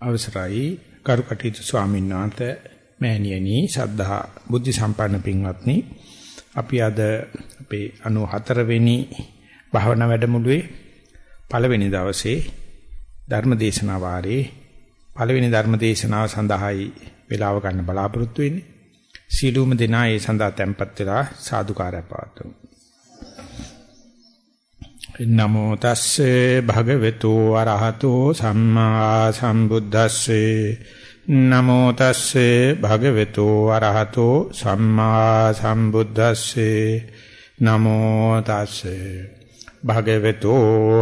අවසරයි. කරුකටීතු ස්වාමීන් වහන්සේ මෑණියනි ශද්ධා බුද්ධ සම්පන්න පින්වත්නි. අපි අද අපේ 94 වෙනි භාවනා වැඩමුළුවේ පළවෙනි දවසේ ධර්ම දේශනා වාරේ පළවෙනි ධර්ම දේශනාව සඳහායි වේලාව ගන්න බලාපොරොත්තු වෙන්නේ. සීලුම දෙනා ඒ සඳහා tempත් වෙලා සාදුකාරය පවතුමු නමෝ තස්සේ භගවතු අරහතෝ සම්මා සම්බුද්දස්සේ. නමෝ තස්සේ භගවතු අරහතෝ සම්මා සම්බුද්දස්සේ. නමෝ තස්සේ භගවතු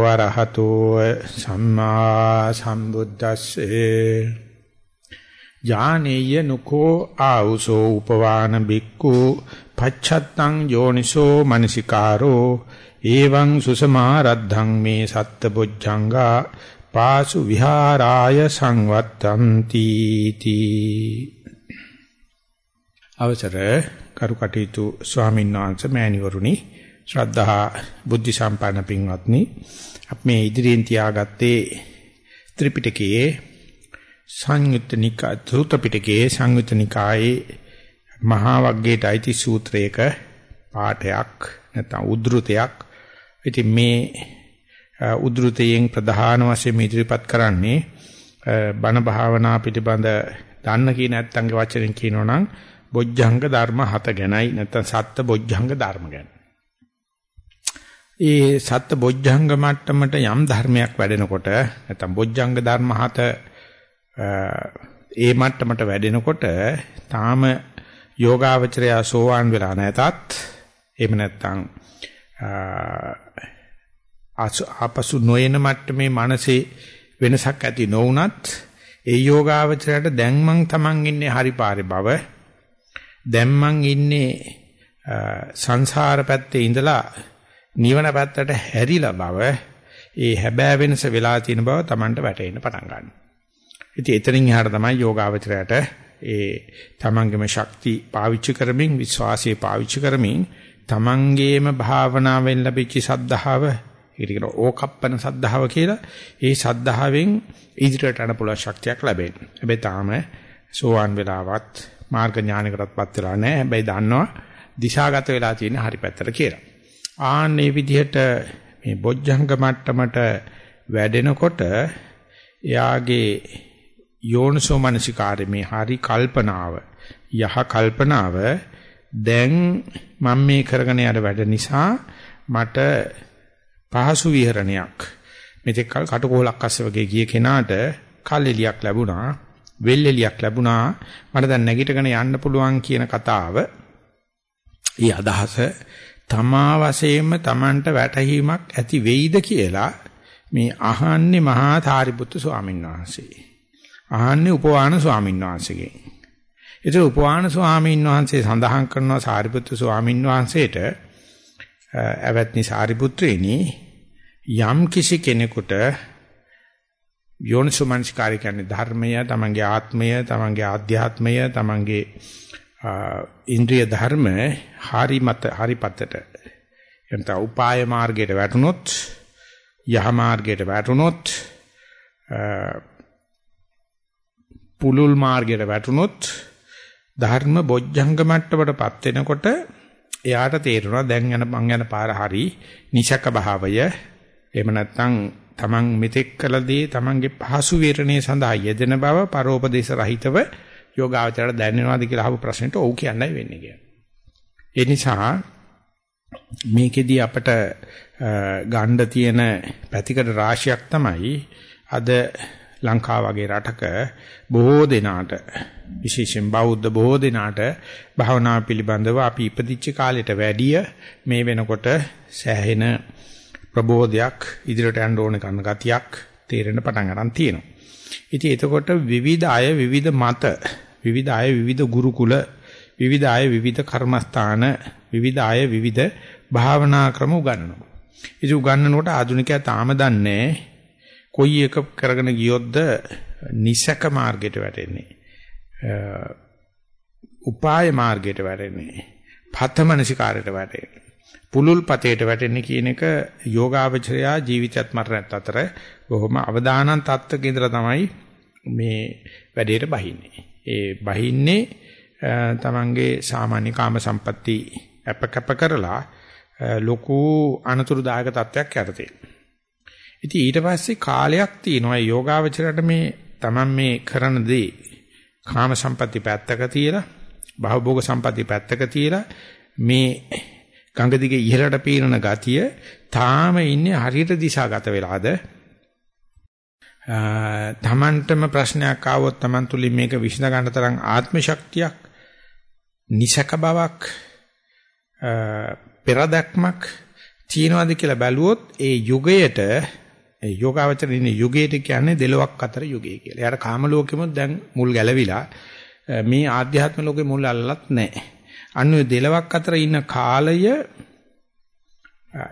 අරහතෝ සම්මා සම්බුද්දස්සේ. ඥානේය නුකෝ ආ우සෝ උපවාන බික්කු පච්ඡත්තං යෝනිසෝ මනසිකාරෝ එවං සුසමාරද්ධං මේ සත්ත බොජ්ජංගා පාසු විහාරාය සංවත්තಂತಿ තී. අවසර කරුකටීතු ස්වාමීන් වහන්සේ මෑණිවරුනි ශ්‍රද්ධා බුද්ධ සම්පන්න පින්වත්නි අපි මේ ඉදිරියෙන් තියාගත්තේ ත්‍රිපිටකයේ සංයුත්ත නිකාය සූත්‍රපිටකයේ සංයුත්ත නිකායේ මහා වග්ගයට අයිති සූත්‍රයක පාඨයක් නැත්නම් උද්ෘතයක් ඉතින් මේ උද්ෘතයෙන් ප්‍රධාන වශයෙන් ඉදිරිපත් කරන්නේ බණ භාවනා පිළිබඳ දන්න කියන නැත්තන්ගේ වචනෙන් කියනෝනම් බොජ්ජංග ධර්ම හත ගැනයි නැත්නම් සත්ත බොජ්ජංග ධර්ම ගැන. ඒ සත්ත බොජ්ජංග මට්ටමට යම් ධර්මයක් වැඩෙනකොට නැත්නම් බොජ්ජංග ධර්ම හත ඒ මට්ටමට වැඩෙනකොට තාම යෝගාවචරය සෝවාන් වෙලා නැතත් එහෙම නැත්නම් ආපසු නොයන මට්ටමේ මනසේ වෙනසක් ඇති නොවුනත් ඒ යෝගාවචරයට දැන් මං තමන් ඉන්නේ හරි පාරේ බව දැන් මං ඉන්නේ සංසාර පැත්තේ ඉඳලා නිවන පැත්තට හැරිලා බව ඒ හැබෑ වෙනස වෙලා තියෙන බව තමන්ට වැටහෙන්න පටන් ගන්නවා. ඉතින් එතනින් එහාට තමයි යෝගාවචරයට ඒ තමන්ගේම ශක්ති පාවිච්චි කරමින් විශ්වාසය පාවිච්චි කරමින් තමන්ගේම භාවනාවෙන් ලැබිච්ච සද්ධාව ඒකට කියන ඕකප්පන සද්ධාව කියලා ඒ සද්ධාවෙන් ඉදිරියට යන පුළුවන් ශක්තියක් ලැබෙනවා. හැබැයි තාම සෝවාන් වෙලාවත් මාර්ග ඥානකටත්පත් වෙලා නැහැ. හැබැයි දන්නවා දිශාගත වෙලා තියෙන හරි පැත්තට කියලා. ආන්නේ විදිහට මේ බොජ්ජංග මට්ටමට වැඩෙනකොට එයාගේ යෝනිසෝ මනසිකාරේ මේ හරි කල්පනාව යහ කල්පනාව දැන් මම මේ කරගෙන යන වැඩ නිසා මට පහසු විහරණයක්. මෙතෙක් කල කටකෝලක් අස්සේ වගේ ගිය කෙනාට කල්ෙලියක් ලැබුණා වෙල්ෙලියක් ලැබුණා. මට දැන් නැගිටගෙන යන්න පුළුවන් කියන කතාව ඊ අදහස තමා වශයෙන්ම Tamanට වැටහීමක් ඇති වෙයිද කියලා මේ අහන්නේ මහා සාරිපුත්තු ස්වාමීන් වහන්සේ. අහන්නේ උපවාන ස්වාමීන් වහන්සේගෙන්. ඒතර උපවාන ස්වාමීන් වහන්සේ සඳහන් කරනවා සාරිපුත්තු ස්වාමීන් වහන්සේට ඇවැත්නි සාරිපුත්‍රේනි යම් කිසි කෙනෙකුට යෝනිසෝමනස්කාරය කියන්නේ ධර්මය, තමන්ගේ ආත්මය, තමන්ගේ ආධ්‍යාත්මය, තමන්ගේ ඉන්ද්‍රිය ධර්ම හරි මත හරි පතට. එතන උපාය මාර්ගයට වැටුනොත් යහ මාර්ගයට වැටුනොත් පුලුල් මාර්ගයට වැටුනොත් ධර්ම බොජ්ජංග මට්ටමටපත් වෙනකොට එයාට තේරෙනවා දැන් යන මං යන පාර හරි නිසක භාවය එහෙම නැත්නම් තමන් මෙතෙක් කළදී තමන්ගේ පහසු විරණේ සඳහා යෙදෙන බව පරෝපදේශ රහිතව යෝගාවචරයට දැනෙනවාද කියලා අහපු ප්‍රශ්නෙට ඔව් කියන්නයි වෙන්නේ කියලා. ඒ නිසා මේකෙදී අපට ගන්න තියෙන පැතිකඩ රාශියක් තමයි අද ලංකාව වගේ රටක බොහෝ දෙනාට විශේෂයෙන් බෞද්ධ බොහෝ දෙනාට භාවනා පිළිබඳව අපි ඉපදිච්ච කාලයට වැඩිය මේ වෙනකොට සෑහෙන ප්‍රබෝධයක් ඉදිරියට යන්න ඕන කරන ගතියක් තේරෙන්න පටන් ගන්න තියෙනවා. ඉතින් එතකොට විවිධ අය විවිධ මත විවිධ අය විවිධ ගුරුකුල විවිධ අය විවිධ කර්මස්ථාන විවිධ අය විවිධ භාවනා ක්‍රම උගන්වනවා. ඉතින් උගන්වනකොට ආධුනිකයා තාම දන්නේ කොයි එක කරගෙන ගියොත්ද නිසක මාර්ගයට වැටෙන්නේ. උපාය මාර්ගයට වැටෙන්නේ. පතමනසිකාරයට වැටෙන්නේ. පුලුල් පතේට වැටෙන්නේ කියන එක යෝගාවචරයා ජීවිතයත් මරණයත් අතර බොහොම අවදානන් තත්ත්වක ඉඳලා තමයි මේ වැඩේට බහින්නේ. ඒ බහින්නේ තමන්ගේ සාමාන්‍ය කාම සම්පatti අපකප කරලා ලොකු අනතුරුදායක තත්වයක් යටතේ. ඉතින් ඊට පස්සේ කාලයක් තියෙනවා. යෝගාවචරයට මේ තමන් මේ කරන දේ කාම සම්පatti පැත්තක තියලා භවභෝග සම්පatti පැත්තක තියලා මේ ගඟ දිගේ ඉහළට පීනන ගතිය තාම ඉන්නේ හරියට දිශාගත වෙලාද? තමන්ටම ප්‍රශ්නයක් ආවොත් තමන් තුලින් මේක විසඳ ගන්න තරම් ආත්ම ශක්තියක් නිසක බවක් පෙරදක්මක් තියනවාද කියලා බැලුවොත් ඒ යුගයට ඒ යෝගාවචර ඉන්නේ යුගයට කියන්නේ දෙලොවක් අතර යුගය කියලා. එයාට කාම ලෝකෙමුත් දැන් මුල් ගැලවිලා මේ ආධ්‍යාත්ම ලෝකෙ මුල් අල්ලලත් නැහැ. අන්න ඔය දෙලොවක් අතර ඉන්න කාලය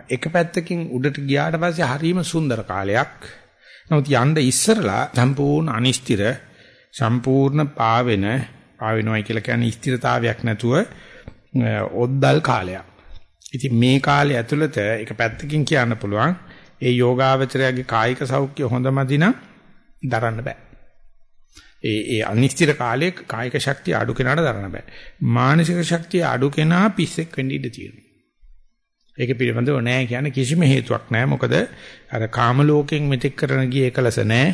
එක පැත්තකින් උඩට ගියාට පස්සේ හරීම සුන්දර කාලයක්. නමුත් යන්න ඉස්සරලා සම්පූර්ණ අනිෂ්තිර සම්පූර්ණ පාවෙන පාවෙනවයි කියලා කියන්නේ ස්ථිරතාවයක් නැතුව ඔද්දල් කාලයක්. ඉතින් මේ කාලය ඇතුළත එක පැත්තකින් කියන්න පුළුවන් ඒ යෝගාවචරයාගේ කායික සෞඛ්‍ය හොඳමදි නම් දරන්න බෑ. ඒ ඒ අනිශ්චිත කාලයේ කායික ශක්තිය අඩු කෙනාට දරන්න බෑ. මානසික ශක්තිය අඩු කෙනා පිස්සෙක් වෙන්න ඉඩ තියෙනවා. ඒක පිළිබඳව නෑ කියන්නේ කිසිම හේතුවක් නෑ. මොකද අර කාම ලෝකෙන් මෙතෙක් කරන ගිය එකලස නෑ.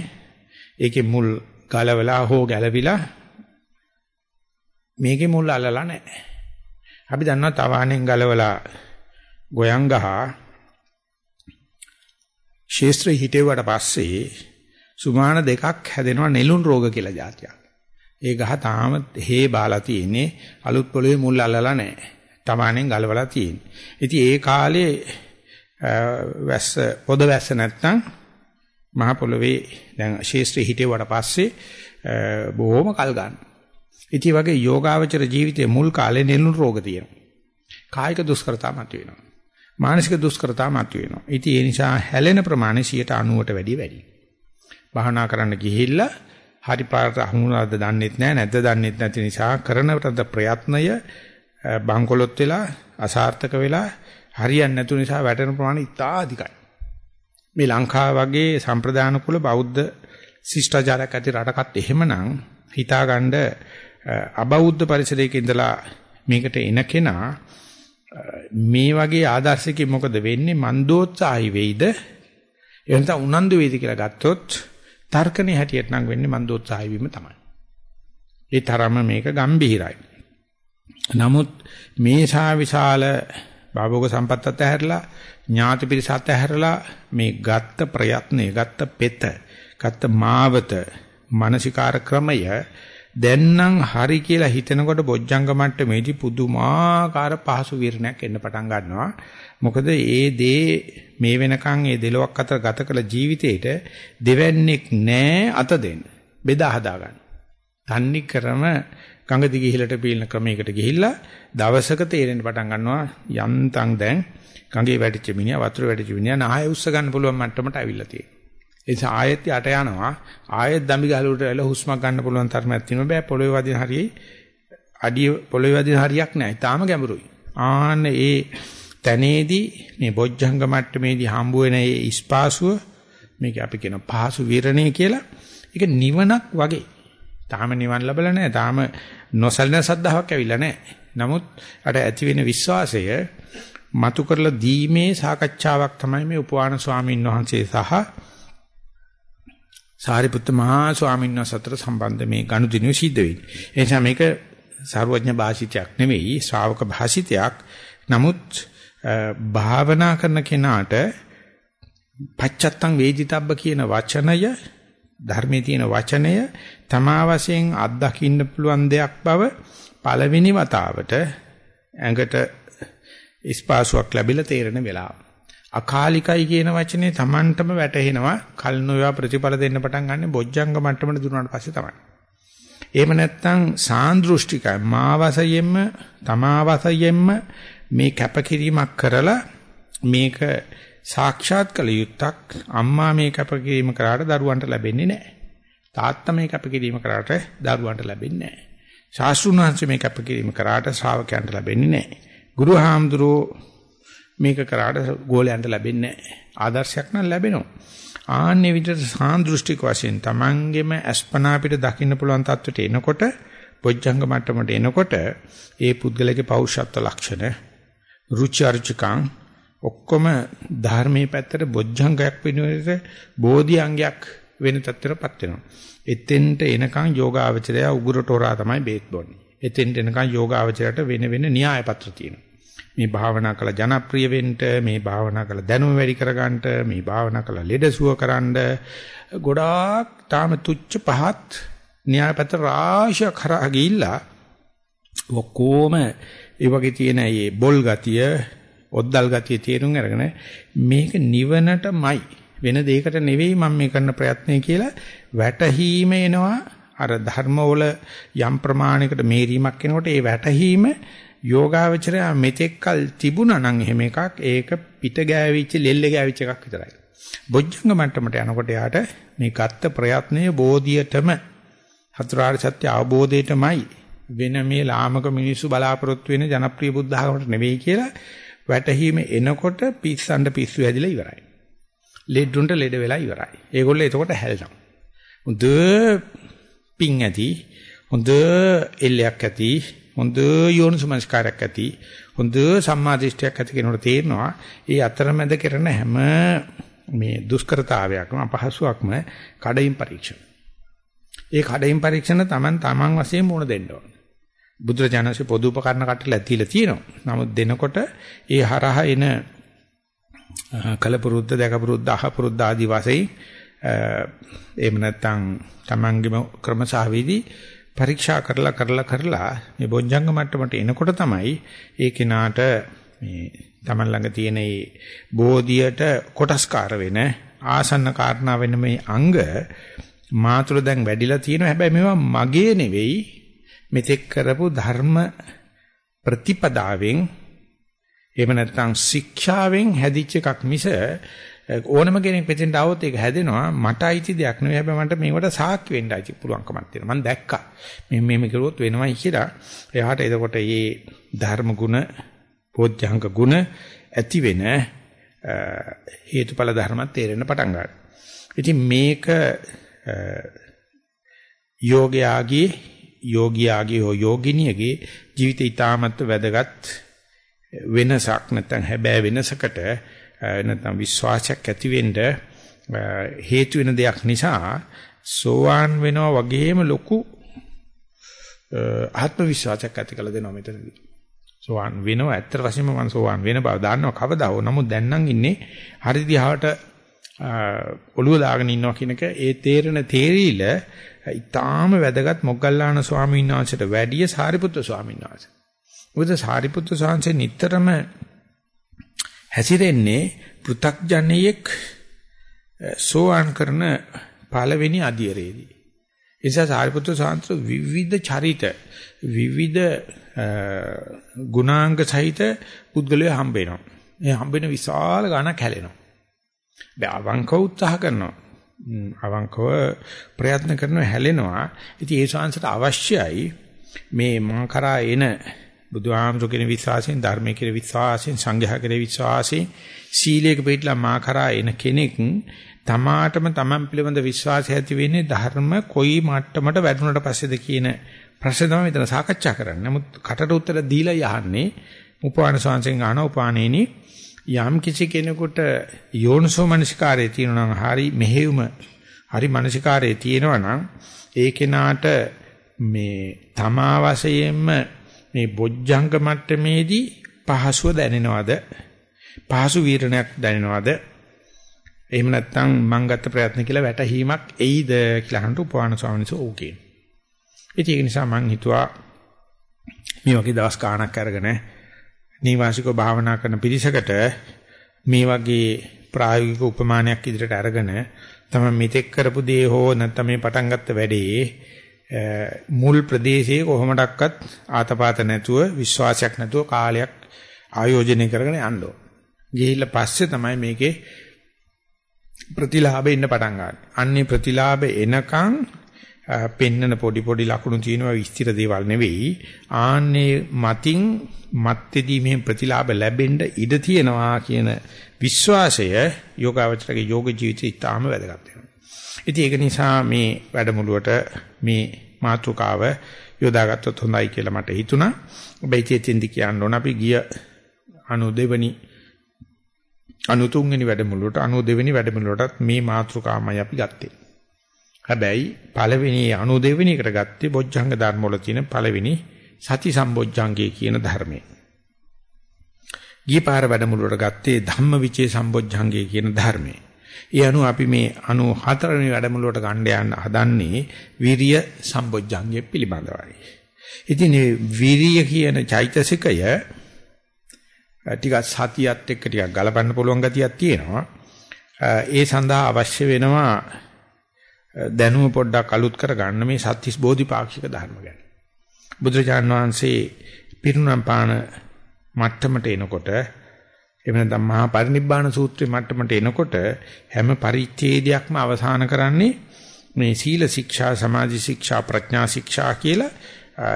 ඒකේ මුල් ගලවලා හෝ ගැලවිලා මේකේ මුල් අල්ලලා නෑ. අපි දන්නවා තවාණෙන් ගලවලා ගොයන් ගහා ශේස්ත්‍රය හිටෙව්වට පස්සේ සුමාන දෙකක් හැදෙනවා නෙළුම් රෝග කියලා જાතියක්. ඒ ගහ තාම හේ බාලා තියෙන්නේ අලුත් පොළවේ මුල් අල්ලලා නැහැ. තමාණෙන් ගලවලා තියෙන්නේ. ඉතින් ඒ කාලේ වැස්ස පොද වැස්ස නැත්තම් මහ පොළවේ දැන් ශේස්ත්‍රය හිටෙව්වට පස්සේ බොහොම කල් ගන්න. ඉතින් වගේ යෝගාවචර ජීවිතයේ මුල් කාලේ නෙළුම් රෝග තියෙනවා. කායික දුෂ්කරතා මතුවෙනවා. මානසික දුෂ්කරතා මතුවෙනවා. ඉතින් ඒ නිසා හැලෙන ප්‍රමාණය 90ට වැඩිය වැඩි. භාවනා කරන්න ගිහිල්ලා හරි පාරට අහුණාද දන්නෙත් නැහැ නැද්ද දන්නෙත් නැති නිසා කරන ප්‍රයත්නය බංකොලොත් වෙලා අසාර්ථක වෙලා හරියන්නේ නැතු නිසා වැටෙන ප්‍රමාණය ඉතා අධිකයි. මේ ලංකාව වගේ සම්ප්‍රදාන කුල බෞද්ධ ශිෂ්ටාචාරයක් ඇති රටකත් එහෙමනම් හිතාගන්න අබෞද්ධ පරිසරයක ඉඳලා මේකට එන කෙනා මේ වගේ ආදර්ශකෙ මොකද වෙන්නේ මන්දෝත්සාහි වෙයිද එහෙනම් උනන්දු වෙයිද කියලා ගත්තොත් තර්කනේ හැටියට නම් වෙන්නේ මන්දෝත්සාහි වීම තමයි. ඒ තරම මේක ගැඹිරයි. නමුත් මේ සා විශාල භවෝග සම්පත්තත් ඇහැරලා ඥාති පිරිසත් ඇහැරලා මේ ගත්ත ප්‍රයත්නය ගත්ත පෙත ගත්ත මාවත මානසිකාර ක්‍රමය දැන් නම් හරි කියලා හිතනකොට බොජ්ජංග මට්ටමේදී පුදුමාකාර පහසු විරණයක් එන්න පටන් ගන්නවා. මොකද ඒ දේ මේ වෙනකන් ඒ දෙලොක් අතර ගත කළ ජීවිතේට දෙවන්නේක් නැහැ අත දෙන්න. බෙදා හදා ගන්න. තන්නි ක්‍රම ගඟ දිගේ ඉහළට පීනන ක්‍රමයකට ගිහිල්ලා දවසක තේරෙන්න පටන් ගන්නවා යන්තම් දැන් ගඟේ වැටිච්ච මිනිහා වතුර වැටිච්ච මිනිහා නාය උස්ස ගන්න පුළුවන් මට්ටමට අවිල්ලා තියෙනවා. ඒ නිසා ආයෙත් යට යනවා ආයෙත් දම්බි ගහලුවට ඇවිල්ලා හුස්මක් ගන්න පුළුවන් තරමක් තියෙනවා බෑ පොළොවේ වදින හරියේ අඩිය පොළොවේ වදින හරියක් නැහැ. තාම ගැඹුරුයි. ආන්න ඒ තැනේදී මේ බොජ්ජංග මට්ටමේදී හම්බ වෙන ඒ ඉස්පාසුව මේක අපි කියන පහසු විරණේ කියලා ඒක නිවනක් වගේ. තාම නිවන් ලැබලා නැහැ. තාම නොසලින සද්ධාාවක් ඇවිල්ලා නැහැ. නමුත් අර ඇති වෙන විශ්වාසය මතු කරලා දීමේ සාකච්ඡාවක් තමයි මේ උපවාන ස්වාමීන් වහන්සේ සහ සාරිපුත්ත මහා ස්වාමීන් වහන්සේ අතර සම්බන්ධ මේ ගනුදෙනුව සිද්ධ වෙන්නේ. ඒ නිසා මේක සර්වඥ භාෂිතයක් නෙවෙයි ශ්‍රාවක භාෂිතයක්. නමුත් භාවනා කරන කෙනාට පච්චත්තං වේදිතබ්බ කියන වචනය ධර්මයේ තියෙන වචනය තමා වශයෙන් අත්දකින්න පුළුවන් දෙයක් බව පළවෙනි වතාවට ඇඟට ස්පාසුවක් ලැබිලා තේරෙන වෙලාව. අකාලිකයි කියන වචනේ Tamanටම වැටහෙනවා කල් නොයා ප්‍රතිඵල දෙන්න පටන් ගන්න බොජ්ජංග මට්ටමට දුන්නාට පස්සේ තමයි. එහෙම නැත්නම් සාන්දෘෂ්ටිකයි මාවසයෙන්ම තමාවසයෙන්ම මේ කැපකිරීමක් කරලා මේක සාක්ෂාත් කළ යුත්තක් අම්මා මේ කැපකිරීම කරාට දරුවන්ට ලැබෙන්නේ නැහැ. තාත්තා මේ කැපකිරීම කරාට දරුවන්ට ලැබෙන්නේ නැහැ. ශාස්ත්‍රුණ වහන්සේ මේ කැපකිරීම කරාට ශ්‍රාවකයන්ට ලැබෙන්නේ නැහැ. ගුරු හාමුදුරුවෝ මේක කරාට ගෝලයන්ට ලැබෙන්නේ නැහැ. ආදර්ශයක් නම් ලැබෙනවා. ආන්නේ විදිහට සාන්දෘෂ්ටික වශයෙන් Tamanගෙම අස්පනා පිට දකින්න පුළුවන් තත්ත්වයට එනකොට බොජ්ජංග මට්ටමට එනකොට ඒ පුද්ගලගේ පෞරුෂත්ව ලක්ෂණ රුචි අරුචිකං ඔක්කොම ධර්මයේ පැත්තට බොජ්ජංගයක් වෙනුවට බෝධි අංගයක් වෙන තත්ත්වයටපත් වෙනවා. එතෙන්ට එනකන් යෝගාවචරය උගුරට හොරා තමයි බේත් බොන්නේ. එතෙන්ට එනකන් යෝගාවචරයට වෙන වෙන න්‍යාය පත්‍ර තියෙනවා. මේ භාවනා කළ ජනප්‍රිය වෙන්න මේ භාවනා කළ දැනුම වැඩි කරගන්න මේ භාවනා කළ ලෙඩසුව කරන්න ගොඩාක් තාම තුච්ච පහත් න්‍යායපත්‍ර රාශිය කරා ගිහිල්ලා ඔක්කොම ඒ වගේ තියෙන මේ බොල් ගතිය ඔද්දල් ගතිය තේරුම් අරගෙන මේක නිවනටමයි. වෙන දෙයකට නෙවෙයි මම මේ කරන ප්‍රයත්නය කියලා වැටහීම එනවා. අර ධර්මවල යම් ප්‍රමාණයකට මේරීමක් එනකොට ඒ වැටහීම යෝගාවචරය මෙතෙක්කල් තිබුණා නම් එහෙම එකක් ඒක පිට ගෑවිච්ච ලෙල්ල ගෑවිච්ච එකක් විතරයි. බොජ්ජංග මට්ටමට යනකොට යාට මේ ගත්ත ප්‍රයත්නයේ බෝධියටම හතරාර්ය සත්‍ය අවබෝධයටමයි වෙන මේ ලාමක මිනිස්සු බලාපොරොත්තු වෙන ජනප්‍රිය බුද්ධ ආගමකට නෙවෙයි කියලා වැටහීම එනකොට පිස්සන්ඩ පිස්සු ඇදිලා ඉවරයි. ලෙඩුන්ට ලෙඩ වෙලා ඉවරයි. ඒගොල්ලෝ එතකොට හැලෙනවා. හොඳ පිං ඇති, හොඳ එල්ලයක් ඇති, හොඳ යෝනිසමස්කාරයක් ඇති, හොඳ සම්මාදිෂ්ඨයක් ඇති කෙනෙකුට තේරෙනවා. ඒ අතරමැද කරන හැම මේ දුෂ්කරතාවයක්ම අපහසුයක්ම කඩින් පරීක්ෂණ. ඒ කඩින් පරීක්ෂණ Taman Taman වශයෙන් මුණ දෙන්න ඕන. බුදුරජාණන්සේ පොදු උපකරණ කටලා ඇතිලා තියෙනවා. නමුත් දෙනකොට ඒ හරහා එන කලපුරුද්ද දැකපුරුද්ද අහපුරුද්ද ආදි වශයෙන් එහෙම නැත්නම් Tamanගේම ක්‍රමසහවේදී පරීක්ෂා කරලා කරලා කරලා මේ බොජ්ජංග මට්ටමට එනකොට තමයි ඒ කෙනාට මේ Taman ළඟ තියෙන මේ බෝධියට කොටස්කාර වෙන ආසන්න කාරණා වෙන මේ අංග මාතුල දැන් වැඩිලා තියෙනවා. හැබැයි මේවා මගේ නෙවෙයි. මෙතෙක් කරපු ධර්ම ප්‍රතිපදාවෙන් එහෙම නැත්නම් ශික්ෂාවෙන් හැදිච්ච එකක් මිස ඕනම කෙනෙක් මෙතෙන්ට આવොත් ඒක හැදෙනවා. මට අයිති දෙයක් නෙවෙයි. හැබැයි මට මේකට සාක්ෂි වෙන්න අයිති පුළුවන්කමක් තියෙනවා. මම දැක්කා. මේ මේම කරුවොත් වෙනවයි කියලා. එයාට එතකොට මේ ධර්ම ගුණ පෝඥාංග ගුණ ඇති වෙන හේතුඵල ධර්මත් තේරෙන්න පටන් ගන්නවා. ඉතින් මේක යෝගයාගේ යෝගියාගේ හෝ යෝගිනියගේ ජීවිතය ඉතාමත් වැදගත් වෙනසක් නැත්නම් හැබෑ වෙනසකට නැත්නම් විශ්වාසයක් ඇති වෙන්න හේතු වෙන දෙයක් නිසා සෝවාන් වෙනවා වගේම ලොකු ආත්ම විශ්වාසයක් ඇති කළ දෙනවා මෙතනදී. සෝවාන් වෙනවා ඇත්ත වශයෙන්ම මම සෝවාන් වෙන බව දන්නවා කවදා හෝ නමුත් දැන් නම් ඉන්නේ හරි දිහාට ඔළුව දාගෙන ඉන්නවා කියන එක ඒ තේරෙන තේරිල ඊටාම වැදගත් මොග්ගල්ලාන ස්වාමීන් වහන්සේට වැඩිය සාරිපුත්‍ර ස්වාමීන් වහන්සේ. මොකද සාරිපුත්‍ර ස්වාමීන් නිතරම හැසිරෙන්නේ පෘ탁ජනයෙක් සෝවාන් කරන පළවෙනි අධියරේදී. ඒ නිසා සාරිපුත්‍ර ස්වාමීන් විවිධ චරිත විවිධ ගුණාංග සහිත පුද්ගලයෝ හම්බ වෙනවා. ඒ හම්බ වෙන විශාල ගණක් හැලෙනවා. බෑ අවංකව උත්සාහ කරනවා. අවංකව ප්‍රයත්න කරනවා හැලෙනවා. ඉතින් ඒ ශාංශට අවශ්‍යයි මේ මං කරා එන බුදුහාමුදුරු කියන විශ්වාසයෙන් ධර්මයේ කියන විශ්වාසයෙන් සංඝයා කියන විශ්වාසයෙන් සීලයක පිළිලා මා කරා එන කෙනෙක් තමාටම තමන් පිළිබඳ විශ්වාසය ඇති වෙන්නේ ධර්ම කොයි මට්ටමට වැඩුණට පස්සේද කියන ප්‍රශ්න තමයි මෙතන සාකච්ඡා කරන්නේ. නමුත් කටට උත්තර දීලා යහන්නේ උපවාන සංසෙන් ආන උපානේනි යම් කිසි කෙනෙකුට යෝනිසෝ මනසිකාරයේ තියෙනවා නම් හරි මෙහෙයුම හරි මනසිකාරයේ තියෙනවා නම් ඒ කෙනාට මේ තමා වශයෙන්ම මේ බොජ්ජංග මට්ටමේදී පහසුව දැනෙනවද පහසු වීරණයක් දැනෙනවද එහෙම නැත්නම් මං ගත්ත ප්‍රයත්න කියලා වැටහීමක් එයිද කියලා අහන්න උපවාන ස්වාමීන් වහන්සේ ඕකේ. ඒක නිසා මං හිතුවා මේ වගේ දවස් ගාණක් අරගෙන නීවාසිකව භාවනා කරන පිරිසකට මේ වගේ ප්‍රායෝගික උපමානයක් ඉදිරියට අරගෙන තමයි මෙතෙක් කරපු දේ හෝ නැත්නම් මේ පටන් ගත්ත වැඩේ මුල් ප්‍රදේශයේ කොහොමඩක්වත් ආතපාත නැතුව විශ්වාසයක් නැතුව කාලයක් ආයෝජනය කරගෙන යන්න ඕන. ගිහිල්ලා පස්සේ තමයි මේකේ ප්‍රතිලාභෙ ඉන්න පටන් ගන්න. අන්නේ ප්‍රතිලාභෙ එනකන් පෙන්නන පොඩි පොඩි ලකුණු තියෙනවා විස්තර දේවල් නෙවෙයි. ආන්නේ මතින් මත්තේදී මේ ප්‍රතිලාභ ලැබෙන්න ඉඩ තියෙනවා කියන විශ්වාසය යෝගාවචරගේ යෝග ජීවිතය ඉතාම වැදගත් වෙනවා. ඉතින් ඒක නිසා මේ වැඩමුළුවට මේ මාතෘකාව යොදාගත්තොත් හොඳයි කියලා මට හිතුණා. හැබැයි චේතෙන්දි කියන්න ඕන අපි ගිය 92 වෙනි 93 වෙනි වැඩමුළුවට 92 වෙනි වැඩමුළුවටත් මේ මාතෘකාවමයි අපි ගත්තේ. හැබැයි පළවෙනි 92 වෙනි එකට ගත්තේ බොජ්ජංග ධර්ම වල තියෙන පළවෙනි සති සම්බොජ්ජංගය කියන ධර්මය. ගියපාර වැඩමුළුවට ගත්තේ ධම්මවිචේ සම්බොජ්ජංගය කියන ධර්මය. ඒ අනුව අපි මේ 94 වෙනි වැඩමුළුවට ගන්න යන හදන්නේ විරිය සම්බොජ්ජංගය පිළිබඳවයි. ඉතින් මේ විරිය කියන චෛතසිකය ටිකක් සතියත් එක්ක ටිකක් ගලපන්න පුළුවන් ගතියක් තියෙනවා. ඒ සඳහා අවශ්‍ය වෙනවා දැනුම පොඩ්ඩක් අලුත් කරගන්න මේ සත්‍තිස් බෝධිපාක්ෂික ධර්ම ගැන. බුදුරජාණන් වහන්සේ පිරුණම් පාන මට්ටමට එනකොට එහෙම නැත්නම් මහා පරිනිබ්බාන සූත්‍රයේ මට්ටමට එනකොට හැම පරිච්ඡේදයක්ම අවසන් කරන්නේ මේ සීල ශික්ෂා සමාධි ශික්ෂා ප්‍රඥා ශික්ෂා කියලා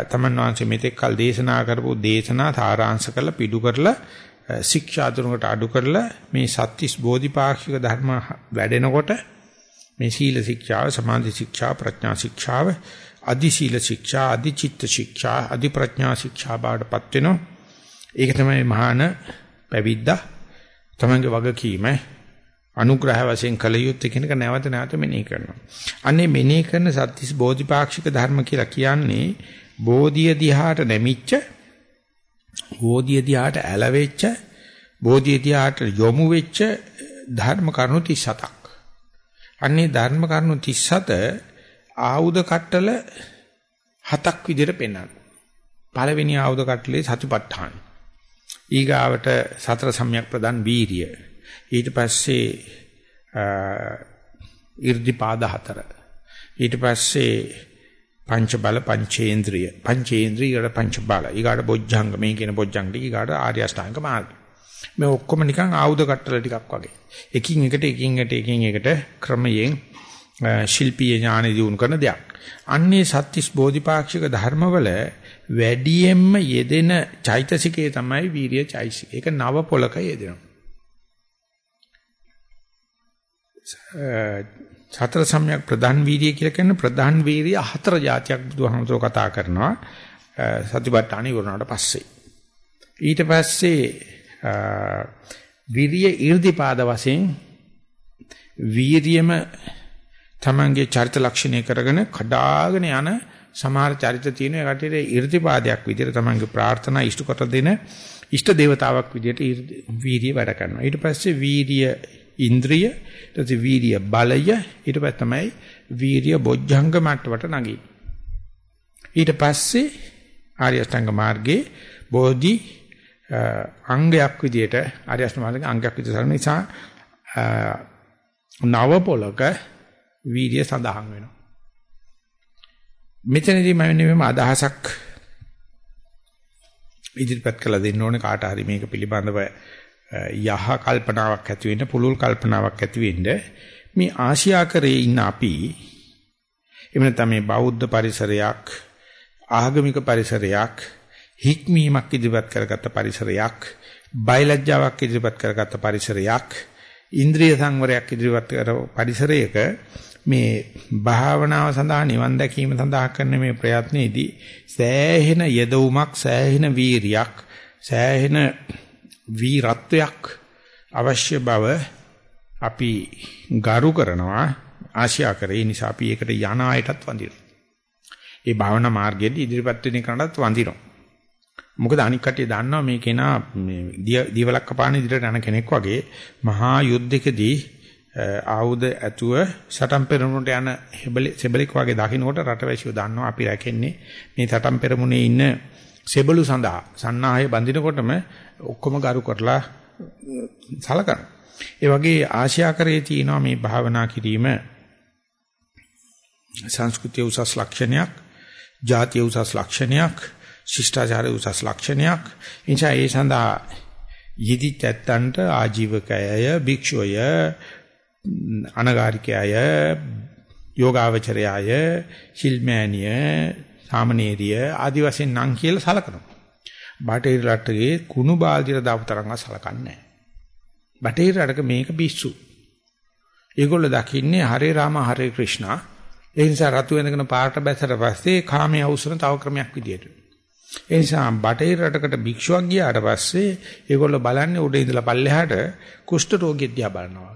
තමන් වහන්සේ මෙතෙක් කල් දේශනා කරපු දේශනා සාරාංශ කරලා පිටු කරලා ශික්ෂා තුනකට අඩු කරලා මේ සත්‍තිස් බෝධිපාක්ෂික ධර්ම වැඩෙනකොට මේ සීල ශික්ෂාව සමාධි ශික්ෂා ප්‍රඥා ශික්ෂාව අදි සීල ශික්ෂා අදි චිත්ත ශික්ෂා අදි ප්‍රඥා ශික්ෂා බාටපත් වෙනවා. ඒක තමයි මහාන පැවිද්දා තමන්ගේ වගකීම අනුග්‍රහ වශයෙන් කළ යුත්තේ කෙනක නැවත නැවත මෙනෙහි කරනවා. අන්නේ මෙනෙහි කරන සත්‍තිස් බෝධිපාක්ෂික ධර්ම කියලා කියන්නේ බෝධිය දිහාට නැමිච්ච බෝධිය දිහාට ඇලවෙච්ච බෝධිය දිහාට යොමු වෙච්ච ධර්ම කරුණු 37ක්. අන්නේ ධර්ම කරුණු 37 ආයුධ කට්ටල හතක් විදිහට පෙන්වනවා. පළවෙනි ආයුධ කට්ටලේ සතිපට්ඨාන. ඊගාවට සතර සම්‍යක් ප්‍රදාන් වීරිය. ඊට පස්සේ 이르දිපාද හතර. ඊට පස්සේ පංච බල පංචේන්ද්‍රිය. පංචේන්ද්‍රියකට පංච බල. ඊගාට බොජ්ජංග මේ කියන බොජ්ජංග ටික ඊගාට ආර්ය අෂ්ටාංග මාර්ගය. මේ ඔක්කොම නිකන් ආයුධ කට්ටල ටිකක් වගේ. එකින් එකට එකින් එකට එකින් එකට ක්‍රමයෙන් ශිල්පීය ඥානෙ දිනු කරන දෙයක්. අන්නේ සත්‍තිස් බෝධිපාක්ෂික ධර්මවල වැඩියෙන්ම යෙදෙන චෛතසිකේ තමයි වීරිය චෛතසික. ඒක නව පොලක යෙදෙනවා. සතර සම්‍යක් ප්‍රධාන වීර්යය කියලා කියන ප්‍රධාන වීර්ය හතර જાතියක් බුදුහාමුදුරුවෝ කතා කරනවා සතිපට්ඨාන ඉවරනාට පස්සේ ඊට පස්සේ වීර්ය ඊර්ධිපාද වශයෙන් වීර්යම තමන්ගේ චරිත ලක්ෂණය කරගෙන කඩාගෙන යන සමහර චරිත තියෙන එකට ඊර්ධිපාදයක් විදිහට තමන්ගේ ප්‍රාර්ථනා ඉෂ්ට කොට දෙන ඉෂ්ට දේවතාවක් විදිහට වීර්ය වැඩ කරනවා. ඊට පස්සේ වීර්ය ඉන්ද්‍රිය ඊට පස්සේ වීර්ය බලය ඊට පස්සේ තමයි වීර්ය බොජ්ජංග මට්ටමට නගී ඊට පස්සේ ආර්ය අෂ්ටාංග මාර්ගයේ බෝධි අංගයක් විදියට ආර්ය අෂ්ටාංග මාර්ගයේ අංගයක් විදියට සරණ නිසා නව පොලක වීර්ය සඳහන් වෙනවා. මෙතනදී මම නෙමෙයි අදහසක් ඉදිරිපත් කළ දෙන්න ඕනේ කාට හරි මේක පිළිබඳව යහ කල්පනාවක් ඇති වෙන්න පුළුල් කල්පනාවක් ඇති වෙන්න. මේ ආසියාකරයේ ඉන්න අපි එහෙම නැත්නම් මේ බෞද්ධ පරිසරයක් ආගමික පරිසරයක් හික්මීමක් ඉදිරිපත් කරගත්ත පරිසරයක් බයලජ්ජාවක් ඉදිරිපත් කරගත්ත පරිසරයක් ඉන්ද්‍රිය සංවරයක් ඉදිරිපත් කර පරිසරයක මේ භාවනාව සඳහා නිවන් දැකීම සඳහා කරන මේ ප්‍රයත්නයේදී සෑහෙන යෙදවුමක් සෑහෙන වීරියක් සෑහෙන වීරත්වයක් අවශ්‍ය බව අපි ගරු කරනවා ආශා කරේ නිසා අපි ඒකට යන ආයතත් වඳිනවා. ඒ භාවනා මාර්ගයේදී ඉදිරිපත් වෙන කෙනාටත් වඳිනවා. මොකද අනික් කටිය දන්නවා මේ කෙනා මේ දීවලක් කපාන ඉදිරියට යන කෙනෙක් වගේ මහා යුද්ධකදී ආයුධ ඇතුව සටන් පෙරමුණට යන සෙබලෙක් වගේ දකින්නකොට රටවැසියෝ දන්නවා අපි රැකෙන්නේ මේ සටන් පෙරමුණේ ඉන්න සෙබළු සඳහා සන්නාහය බඳිනකොටම ඔක්කොම ගරු කරලා සලකන. ඒ වගේ ආශ්‍යාකරයේ තියෙනවා මේ භාවනා කිරීම සංස්කෘතිය උසස් ලක්ෂණයක්, ජාතිය උසස් ලක්ෂණයක්, ශිෂ්ටාචාරය උසස් ලක්ෂණයක්. එනිසා ඒ සඳහා යෙදිත් ඇත්තන්ට ආජීවකයය, භික්ෂුවය, අනගාരികයය, යෝගාවචරයය, ශිල්මෑනිය, සාමනීරිය ආදි වශයෙන් නම් කියලා සලකනවා. බටහිර රටේ කුණු බාල්දියට දාපු තරම්ව සලකන්නේ නැහැ. බටහිර රටක මේක පිස්සු. ඒගොල්ලෝ දකින්නේ හරේ රාම හරේ ක්‍රිෂ්ණා. ඒ නිසා රතු වෙනකන පාට බැසට පස්සේ කාමයේ අවසන තව ක්‍රමයක් විදියට. ඒ නිසා බටහිර රටකට භික්ෂුවක් ගියාට පස්සේ ඒගොල්ලෝ බලන්නේ උඩ ඉඳලා පල්ලෙහාට කුෂ්ඨ රෝගිය දිහා බලනවා.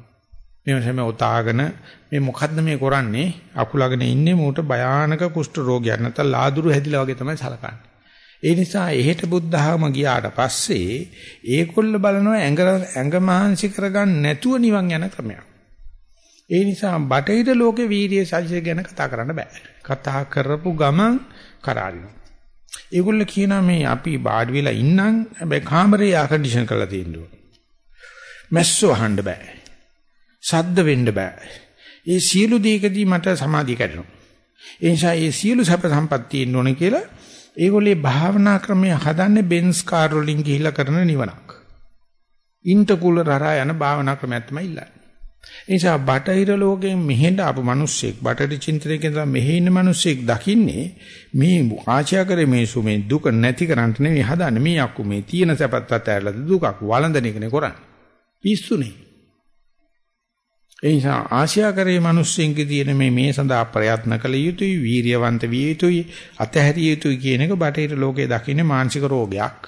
මේ හැම ඔතාගෙන මේ මොකද්ද මේ කරන්නේ අකුලගෙන ඉන්නේ මූට භයානක කුෂ්ඨ රෝගයක් නැත්නම් ලාදුරු හැදිලා වගේ තමයි සලකන්නේ. ඒ නිසා එහෙට බුද්ධහම ගියාට පස්සේ ඒකොල්ල බලනවා ඇඟ ඇඟ මහන්සි කරගන්න නැතුව නිවන් යන ක්‍රමයක්. ඒ නිසා බටහිර ලෝකේ වීර්ය සල්සිය ගැන කතා කරන්න බෑ. කතා කරපු ගමන් කරාරිනවා. ඒගොල්ලෝ කියනවා මේ අපි බාඩි වෙලා ඉන්නම් හැබැයි කාමරේ ආ කන්ඩිෂන් කරලා තියෙනවා. මැස්සෝ අහන්න බෑ. සද්ද වෙන්න බෑ. ඒ සියලු දේකදී මට සමාධිය කැඩෙනවා. ඒ නිසා මේ සියලු සැප සම්පත් තියෙන්න ඕනේ කියලා ඒගොල්ලේ භාවනා ක්‍රමය හදන්නේ බෙන්ස් කාර් වලින් ගිහිල්ලා කරන නිවනක්. ඉන්ටර්කූලර් හරහා යන භාවනා ක්‍රමයක් තමයි ඉල්ලන්නේ. ඒ නිසා බටහිර ලෝකයෙන් මෙහෙට ආපු මිනිස්සෙක් බටහිර චින්තනයකින් තමයි මෙහි ඉන්න මිනිස්සෙක් දකින්නේ මේ ආශා කරේ මේ සුමේ දුක නැති කරන්න නෙවෙයි හදන්නේ මේ අක්කු මේ තියෙන සැපත් අතහැරලා දුකක් වළඳන එකනේ කරන්නේ. පිස්සුනේ. ඒ නිසා ආශා කරේ මිනිස්සුන්ගේ තියෙන මේ මේ සඳහා ප්‍රයත්න කළ යුතුයි වීරියවන්ත විය යුතුයි අතහැරිය යුතුයි කියන එක බටහිර ලෝකයේ දකින්නේ මානසික රෝගයක්.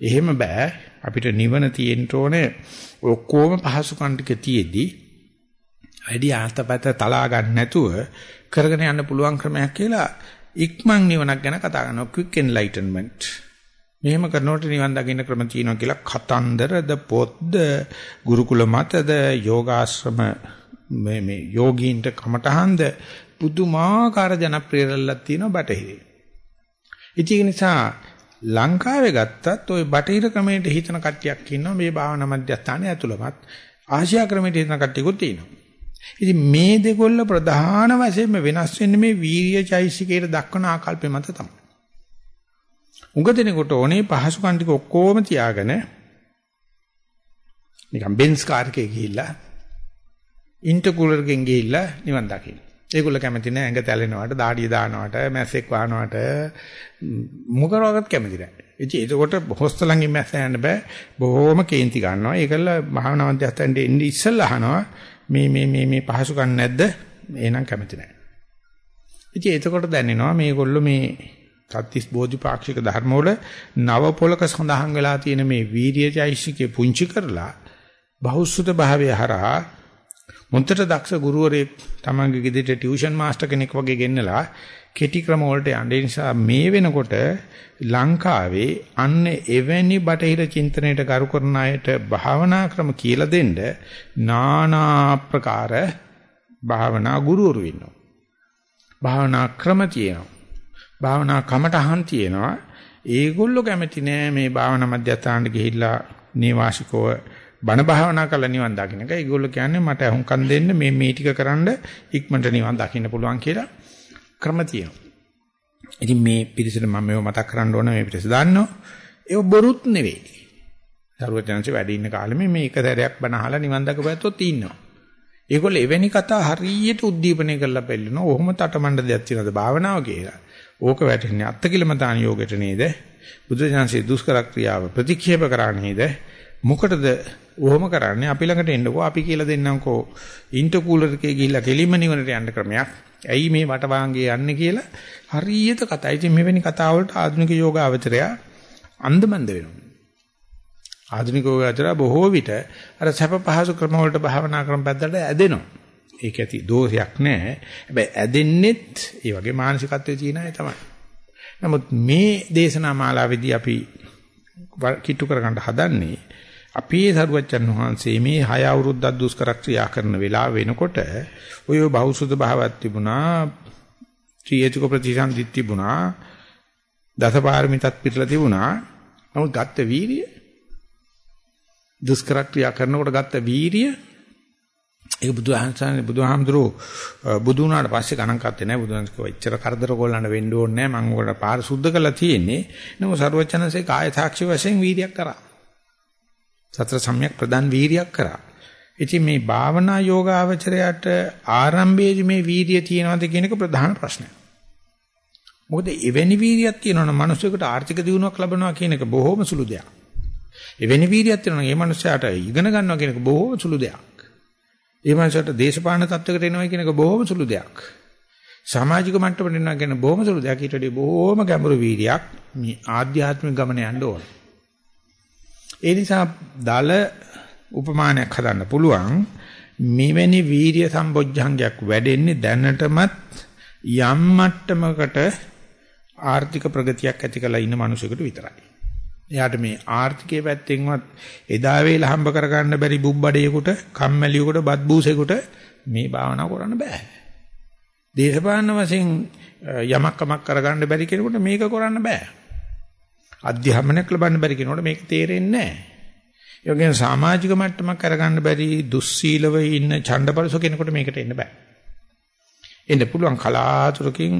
එහෙම බෑ. අපිට නිවන තියෙන්න ඕනේ. ඔක්කොම පහසුකම් ටික තියේදී වැඩි ආතපත තලා ගන්න නැතුව කරගෙන යන්න පුළුවන් ක්‍රමයක් කියලා ඉක්මන් නිවනක් ගැන කතා කරනවා. Quick enlightenment. මෙහෙම කරනකොට නිවන් දකින්න ක්‍රම තියෙනවා කියලා කතන්දරද පොත්ද ගුරුකුල මතද යෝගාශ්‍රම මේ මේ යෝගීන්ට කමටහන්ද පුදුමාකාර ජනප්‍රියලක් තියෙනවා බටහිරේ. ඉතින් ඒ නිසා ලංකාවේ ගත්තත් ওই බටහිර ක්‍රමයට හිතන කට්ටියක් ඉන්නවා මේ භාවනා මධ්‍යස්ථානයේ ඇතුළමත් ආසියා ක්‍රමයට හිතන කට්ටියකුත් තියෙනවා. ඉතින් මේ දෙකොල්ල ප්‍රධාන වශයෙන්ම වෙනස් වෙන්නේ මේ වීර්ය චෛසිකයට දක්වන ආකල්පෙ මත තමයි. උඟ දෙනකොට ඕනේ පහසුකම් ටික ඔක්කොම තියාගෙන නිකන් බෙන්ස් කාර් එකේ ගිහිල්ලා ඉන්ටර්කූලර් එකෙන් ගිහිල්ලා නිවන් දකින්න. ඒගොල්ල කැමති නෑ ඇඟ තැලෙනවට, දාඩිය දානවට, මැස්සෙක් වහනවට මොකරවකට කැමති නෑ. ඉතින් ඒකකොට හොස්තලංගෙන් මැස්ස යන්න බෑ. බොහොම කේන්ති ගන්නවා. ඒකල භාවනා මධ්‍යස්ථානට එන්නේ ඉස්සෙල්ලා අහනවා මේ මේ මේ මේ පහසුකම් නැද්ද? එහෙනම් කැමති නෑ. ඉතින් එතකොට දැනෙනවා මේගොල්ලෝ මේ සත්‍තිස් බෝධිපාක්ෂික ධර්ම වල නව පොලක සඳහන් වෙලා තියෙන මේ වීර්යජයිසිකේ පුංචි කරලා බහුසුත භාවය හරහා මුන්ට දක්ෂ ගුරුවරයෙක් තමන්ගේ ගෙදරට ටියුෂන් මාස්ටර් කෙනෙක් වගේ ගෙන්නලා කෙටි ක්‍රම වලට යන්න නිසා මේ වෙනකොට ලංකාවේ අන්න එවැනි බටහිර චින්තනයට කරු කරන අයට භාවනා ක්‍රම කියලා දෙන්න নানা ප්‍රකාර භාවනා ගුරුවරු ඉන්නවා. භාවනා ක්‍රම තියෙනවා. භාවනා කමටහන් තියෙනවා. ඒගොල්ලෝ කැමති නෑ මේ භාවනා මධ්‍යස්ථානට ගිහිල්ලා නේවාසිකව බණ භාවනා කරලා නිවන් දකින්න එක. ඒගොල්ලෝ කියන්නේ මට අහුම්කම් දෙන්න මේ මේ ටික කරන්න ඉක්මනට නිවන් දකින්න පුළුවන් කියලා ක්‍රම තියෙනවා. ඉතින් මේ පිරිසට මම මේව මතක් කරන්න ඕන මේ පිරිස දන්නවා. ඒක බොරුත් නෙවෙයි. සරුවචනංශ වැඩි ඉන්න කාලෙම මේ එක සැරයක් බණ අහලා නිවන් දකපැත්තොත් ඉන්නවා. ඒගොල්ලෝ එවැනි කතා හරියට උද්දීපනය කරලා පෙන්නනවා. ඔහොම තටමඬ දෙයක් තියෙනවද භාවනාව කියලා. ඕක වැටෙන්නේ අත්කිලමතාන යෝගයට නේද? බුදුසසුනේ දුෂ්කර ක්‍රියාව ප්‍රතික්ෂේප කරා නේද? මොකටද ඔහොම කරන්නේ? අපි ළඟට එන්නකෝ අපි කියලා දෙන්නම්කෝ ඉන්ටර්කූලර් එකේ ගිහිල්ලා කෙලින්ම නිවනට යන්න ක්‍රමයක්. ඇයි මේ වටවාංගේ යන්නේ කියලා හරියට කතා. ඉතින් මෙවැනි කතා වලට ආධුනික යෝග අවතරය අන්දමන්ද වෙනවා. ආධුනික යෝගාචර බොහෝ විට අර සැප පහසු ක්‍රම වලට භාවනා ක්‍රම පැත්තට ඇදෙනවා. ඒක ඇති දෝෂයක් නෑ. හැබැයි ඇදෙන්නෙත් ඒ වගේ මානසිකත්වයේ තියෙන අය තමයි. නමුත් මේ දේශනා මාලාවේදී අපි කිට්ටු කරගන්න හදන්නේ අපේ සරුවච්චන් වහන්සේ මේ 6 අවුරුද්දක් දුෂ්කර ක්‍රියා කරන වෙලාව වෙනකොට ඔය බහුසුද භාවයක් තිබුණා ත්‍රිේතුක ප්‍රතිසන්දිත් තිබුණා දසපාරමිතත් පිටලා තිබුණා නමුත් ගත්ත වීරිය දුෂ්කර ක්‍රියා කරනකොට ගත්ත වීරිය ඒක බුදුහාමසන්නේ බුදුහාමඳුරෝ බුදු වුණාට පස්සේ ගණන් ගත්තේ නැහැ බුදුහන්සේ එච්චර කරදර කොල්ලන්න වෙන්න ඕනේ නැහැ මම ඔකට පාර සුද්ධ කරලා තියෙන්නේ නමුත් සරුවචනසේ කාය සාක්ෂි වශයෙන් වීර්යයක් කරා සතර සම්‍යක් ප්‍රදාන් වීර්යයක් කරා ඉතින් මේ භාවනා යෝගාවචරයට ආරම්භයේදී මේ වීර්යය තියනවාද කියන එක ප්‍රධාන ප්‍රශ්නයක්. මොකද එවැනි වීර්යයක් තියෙනවනම් මිනිසෙකුට ආර්ථික දියුණුවක් ලැබනවා කියන එක බොහොම සුළු දෙයක්. එවැනි වීර්යයක් තියෙනවනම් ඒ මනුස්සයාට ඉගෙන ගන්නවා කියන එක බොහොම සුළු දෙයක්. ඒ මනුස්සයාට දේශපාලන තත්වයකට එනවා කියන එක බොහොම සුළු දෙයක්. සමාජික මට්ටමට එනවා කියන බොහොම සුළු දෙයක්. ඊට වඩා බොහොම ගැඹුරු වීර්යයක් මේ ආධ්‍යාත්මික ගමන යන්න ඕන. ඒ නිසා දල උපමානයක් හදන්න පුළුවන්. මෙවැනි වීර්ය සම්බොජ්ජංගයක් වැඩෙන්නේ දැනටමත් යම් මට්ටමකට ආර්ථික ප්‍රගතියක් ඇති කරලා ඉන්න මිනිසෙකුට විතරයි. එයාට මේ ආර්ථිකයේ පැත්තෙන්වත් එදා වේල හම්බ කරගන්න බැරි බුබ්බඩේකට, කම්මැලියෙකුට, බත් බූසෙකුට මේ භාවනාව කරන්න බෑ. දේශපාලන වශයෙන් යමක් කමක් කරගන්න බැරි කෙනෙකුට මේක කරන්න බෑ. අධ්‍යාපනයක් ලබන්න බැරි කෙනෙකුට මේක තේරෙන්නේ නැහැ. ඒ වගේම සමාජික මට්ටමක් කරගන්න බැරි දුස්සීලව ඉන්න ඡණ්ඩපරස කෙනෙකුට මේකට එන්න බෑ. එන්න පුළුවන් කලාතුරකින්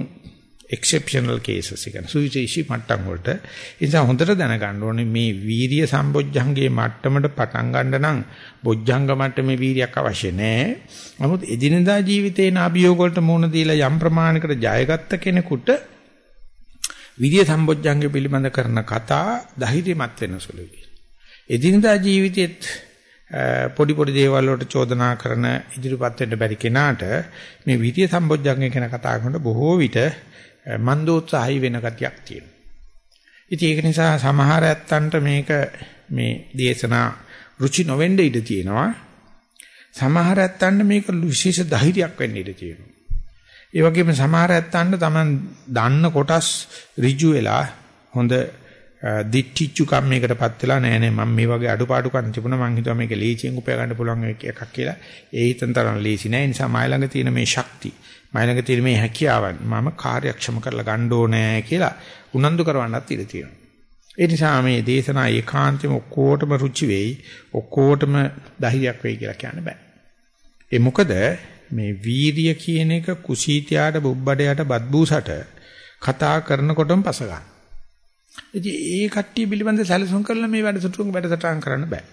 exceptional cases එක සුවිශේෂී මට්ටම් වලට ඒ නිසා හොඳට දැනගන්න ඕනේ මේ වීරිය සම්බොජ්ජංගේ මට්ටමට පටන් ගන්න නම් බොජ්ජංග මට්ටමේ වීරියක් අවශ්‍ය නැහැ. නමුත් එදිනදා ජීවිතේ නාභියෝග වලට මුහුණ දීලා යම් ප්‍රමාණයකට ජයගත්ත කෙනෙකුට විරිය සම්බොජ්ජංගය පිළිබඳ කරන කතා ධෛර්යමත් වෙන සුළුයි. එදිනදා ජීවිතෙත් පොඩි පොඩි දේවල් වලට චෝදනා කරන ඉදිරිපත් වෙන්න බැරි කෙනාට මේ විරිය සම්බොජ්ජංගය ගැන කතා කරනකොට බොහෝ විට මන්දෝත්සාහයි වෙන ගතියක් තියෙනවා. ඉතින් ඒක නිසා සමහර ඇත්තන්ට මේක මේ දේශනා රුචි නොවෙන්න ඉඩ තියෙනවා. සමහර ඇත්තන්ට මේක විශේෂ ධෛර්යයක් වෙන්න ඉඩ තියෙනවා. ඒ වගේම සමහර ඇත්තන්ට Taman දන්න කොටස් ඍජු වෙලා හොඳ දිට්ඨිච්චු කම්මයකටපත් වෙලා නෑ නෑ මම මේ වගේ අඩුපාඩුකම් තිබුණා මං හිතුවා මේක ලීචියෙන් උපය ගන්න පුළුවන් එකක් කියලා ඒ හිතන තරම් ලීසි නෑ ඒ නිසා මයි ළඟ තියෙන මේ ශක්තිය මයි ළඟ තියෙන මේ හැකියාවන් මම කාර්යක්ෂම කරලා ගන්න ඕනේ කියලා උනන්දු කරවන්නත් ඉඩ තියෙනවා. ඒ නිසා මේ දේශනා ඒකාන්තෙම ඔක්කොටම රුචි වෙයි, ඔක්කොටම ධෛර්යයක් වෙයි කියලා කියන්න බෑ. ඒ මොකද මේ වීරිය කියන එක කුසීතයාට බුබ්බඩයට බත්බූසට කතා කරනකොටම පස ගන්න. ඉතින් ඒ කට්ටිය පිළිබඳ සැලසුම් කරලා මේ වැඩසටහන වැඩසටහන් කරන්න බෑ.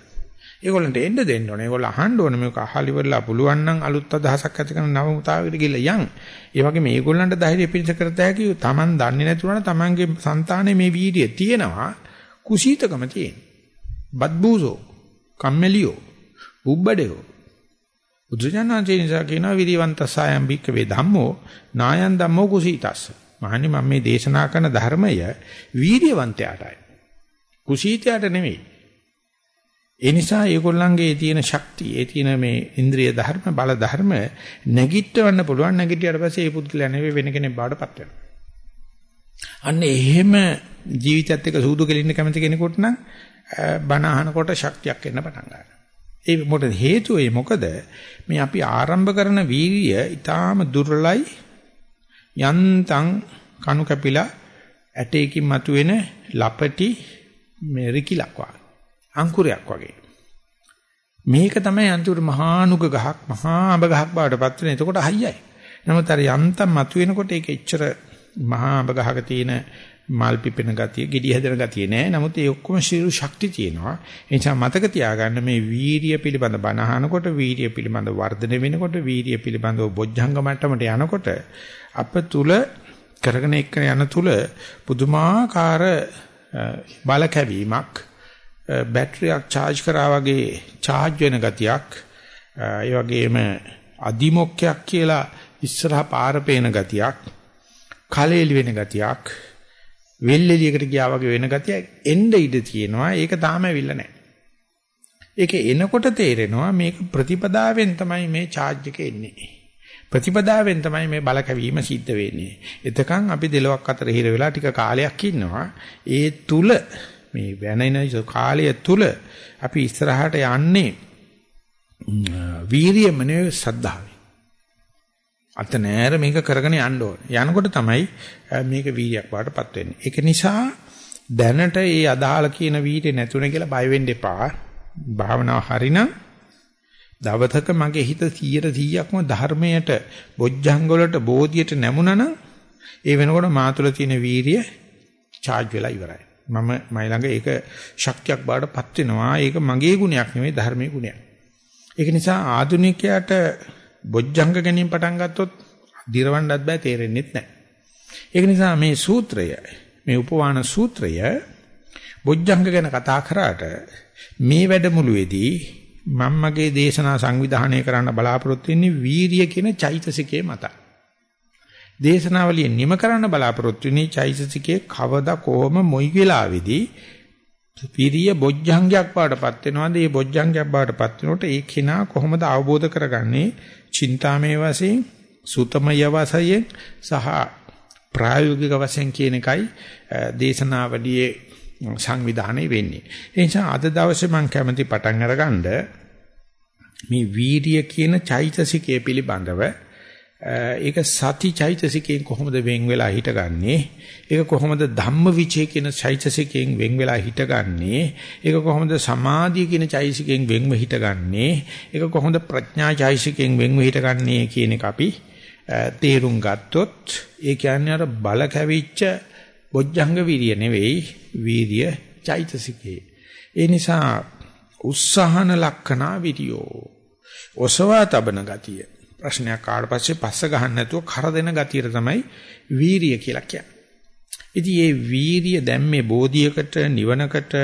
ඒගොල්ලන්ට එන්න දෙන්න ඕනේ. ඒගොල්ලෝ අහන්න ඕනේ මේක අහලි වෙලා පුළුවන් නම් අලුත් අදහසක් ඇති කරන නවමුතාවකට ගිහලා යන්. ඒ වගේ මේගොල්ලන්ට ධෛර්ය පිළිස කරත හැකි තමන් දන්නේ නැතුණා තමන්ගේ సంతානේ මේ වීර්යය තියෙනවා කුසීතකම තියෙන. බද්බූසෝ කම්මැලියෝ උබ්බඩයෝ බුදුජානනාංශේ නිසා කියනවා විරිවන්ත සායම් බික්කවේ ධම්මෝ නායන් ධම්මෝ කුසීතස්ස. මහන්නේ මම මේ දේශනා කරන ධර්මය වීර්යවන්තයාටයි. කුසීතයාට නෙවෙයි. ඒ නිසා ඒගොල්ලන්ගේ තියෙන ශක්තිය, ඒ තියෙන මේ ඉන්ද්‍රිය ධර්ම, බල ධර්ම නැගිටවන්න පුළුවන්. නැගිටියට පස්සේ ඒ පුද්ගලයා නෙවෙයි වෙන කෙනෙක් බාඩපත් වෙනවා. අන්න එහෙම ජීවිතයත් එක්ක සූදු කෙලින්න කැමති කෙනෙකුට නම් බණ අහනකොට ශක්තියක් එන්න පටන් ගන්නවා. ඒ මොකද හේතුව ඒ මොකද මේ අපි ආරම්භ කරන වීර්ය ඊටාම දුර්ලයි යන්තම් කණු කැපිලා ඇටයකින් මතුවෙන ලපටි මෙරිකිලක් වගේ අංකුරයක් වගේ. මේක තමයි අන්තිමට මහානුග ගහක් මහා අඹ ගහක් බවට පත් වෙන. එතකොට හයියයි. නමුත් අර යන්තම් මතුවෙනකොට ඒක එච්චර මහා අඹ ගහක තියෙන මල් පිපෙන ගතිය, gediy හැදෙන ගතිය නෑ. නමුත් ඒ ඔක්කොම ශිරු ශක්ති තියෙනවා. ඒ නිසා මතක තියාගන්න මේ වීරිය පිළිබඳ බණහනකොට, වීරිය පිළිබඳ වර්ධනය වෙනකොට, වීරිය පිළිබඳව බොජ්ජංග මට්ටමට යනකොට අප තුල කරගෙන එක්කන යන තුල පුදුමාකාර බල කැවීමක් බැටරියක් charge කරා වගේ charge වෙන ගතියක් ඒ වගේම අදිමොක්කයක් කියලා ඉස්සරහා පාර පේන ගතියක් කලෙලි වෙන ගතියක් වෙල්ෙලියකට ගියා වගේ වෙන ගතියක් එන්න ඉඩ තියෙනවා. ඒක තාම ඇවිල්ලා නැහැ. ඒක එනකොට තේරෙනවා මේක ප්‍රතිපදාවෙන් තමයි මේ charge එක එන්නේ. ප්‍රතිපදාවෙන් තමයි මේ බල කැවීම සිද්ධ වෙන්නේ. එතකන් අපි දෙලොක් අතර හිර වෙලා ටික කාලයක් ඉන්නවා. ඒ තුල මේ වැනෙන කාලය තුල අපි ඉස්සරහට යන්නේ වීරියම නෙවෙයි සද්ධාවෙන්. අත නෑර මේක කරගෙන යන්න ඕනේ. යනකොට තමයි මේක වීරියක් වාටපත් වෙන්නේ. ඒක නිසා දැනට ඒ අදාළ කියන වීරිය නැතුණ කියලා බය වෙන්න එපා. භාවනාව හරිනම් දවතක මගේ හිත 100%ක්ම ධර්මයට බොජ්ජංග වලට බෝධියට නැමුණනම් ඒ වෙනකොට මාතුල තියෙන වීරිය charge වෙලා ඉවරයි. මම මයි ළඟ ඒක ශක්තියක් බාටපත් වෙනවා. ඒක මගේ ගුණයක් නෙවෙයි ධර්මයේ ගුණයක්. ඒක නිසා ආධුනිකයාට බොජ්ජංග ගැනීම පටන් ගත්තොත් දිරවන්නත් බෑ තේරෙන්නේ නැහැ. ඒක නිසා මේ සූත්‍රය මේ උපවාන සූත්‍රය බොජ්ජංග ගැන කතා කරාට මේ වැඩමුළුවේදී මම මගේ දේශනා සංවිධානය කරන්න බලාපොරොත්තු වෙන්නේ වීරිය කියන චෛතසිකයේ මතයි. දේශනාවලිය නිම කරන්න බලාපොරොත්තු වෙන්නේ චෛතසිකයේ කවදා කොහොම මොයි වෙලාවේදී පිරිය බොජ්ජංගයක් බවටපත් වෙනවාද? මේ බොජ්ජංගයක් බවටපත් වෙනකොට ඒ කෙනා කොහොමද අවබෝධ කරගන්නේ? චින්තාමය වශයෙන්, සුතමය වශයෙන් සහ ප්‍රායෝගික වශයෙන් කියන එකයි දේශනාවලියේ සංවිධානය වෙන්නේ. ඒ නිසා අද දවසේ මම කැමති පටන් අරගන්න මේ වීර්ය කියන චෛතසිකය පිළිබඳව ඒක සති චෛතසිකයෙන් කොහොමද වෙන් වෙලා හිටගන්නේ? ඒක කොහොමද ධම්මවිචේ කියන චෛතසිකයෙන් වෙන් වෙලා හිටගන්නේ? ඒක කොහොමද සමාධිය කියන චෛතසිකයෙන් වෙන්ව හිටගන්නේ? ඒක කොහොමද ප්‍රඥා චෛතසිකයෙන් වෙන්ව හිටගන්නේ කියන එක අපි තේරුම් ගත්තොත් ඒ කියන්නේ අර බල කැවිච්ච බොජ්ජංග වීරිය නෙවෙයි වීරිය චෛතසිකේ. ඒ නිසා උස්සහන ලක්ෂණා විරියෝ ඔසවා තබන ගතිය. ප්‍රශ්නයක් ආවට පස්සේ පස්ස ගහන්න නැතුව කර දෙන ගතියට තමයි වීරිය කියලා කියන්නේ. ඉතින් මේ වීරිය දැන් මේ බෝධියකට නිවනකට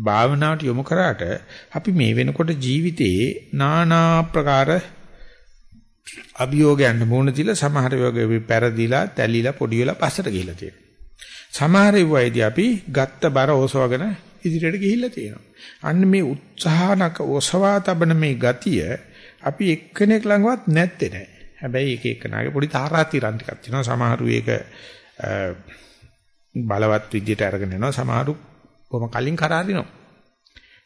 භාවනාවට යොමු කරාට අපි මේ වෙනකොට ජීවිතේ নানা ප්‍රකාර අභියෝගයන් මුණ දීලා සමහර වෙලාවෙ පෙරදිලා, තැලිලා, පොඩි වෙලා පස්සට ගිහිලා තියෙනවා. සමහර වෙලාවෙදී අපි ගත්ත බර ඔසවගෙන ඉදිරියට ගිහිල්ලා තියෙනවා. අන්න මේ උත්සාහනක ඔසවා තබන මේ ගතිය අපි එක්කෙනෙක් ළඟවත් නැත්තේ නෑ. හැබැයි එක එකනාගේ පොඩි තාරාතිරන් ටිකක් තියෙනවා. සමහරු ඒක බලවත් විදියට අරගෙන යනවා. සමහරු කොහොම කලින් කරාරිනවා.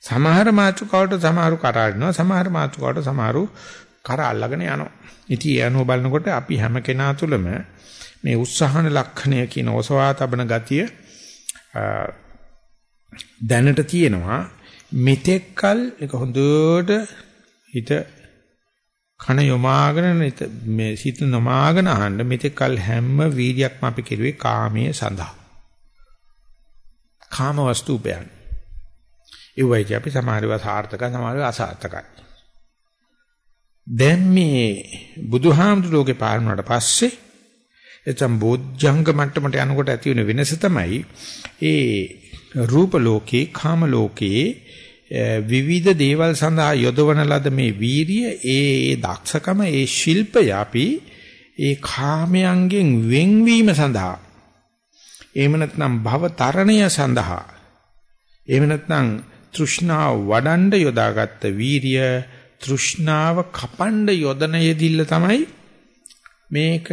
සමහර මාතෘකාවට සමහරු කරාරිනවා. සමහර මාතෘකාවට සමහරු කර අල්ලගෙන යනවා. ඉතින් ඒ අනුව බලනකොට අපි හැම කෙනා තුළම මේ උත්සාහන ලක්ෂණය කියන ඔසවා තබන ගතිය දැනට තියෙනවා මෙතෙක්කල් ඒක හොඳට හිත කන යොමාගෙන මේ සිත නමාගෙන අහන්න මෙතෙක්කල් හැම වීර්යයක්ම අපි කෙරුවේ කාමයේ සඳහා. කාම වස්තු උපයන ඒ වයිදී අපි සමහරව සාර්ථක සමහරව අසාර්ථකයි. දැන් මේ බුදුහාමුදුරුවෝගේ පාරණයට පස්සේ එතම් බෝධ්‍යංග මට්ටමට යනකොට ඇති වෙන වෙනස තමයි ඒ රූප ලෝකේ කාම ලෝකේ විවිධ දේවල් සඳහා යොදවන ලද මේ වීරිය ඒ දක්ෂකම ඒ ශිල්පය අපි ඒ කාමයන්ගෙන් වෙන්වීම සඳහා එහෙම නැත්නම් භව තරණය සඳහා එහෙම නැත්නම් තෘෂ්ණාව වඩන්න යොදාගත්ත වීරිය තෘෂ්ණාව කපන්න යොදන යෙදිල්ල තමයි මේක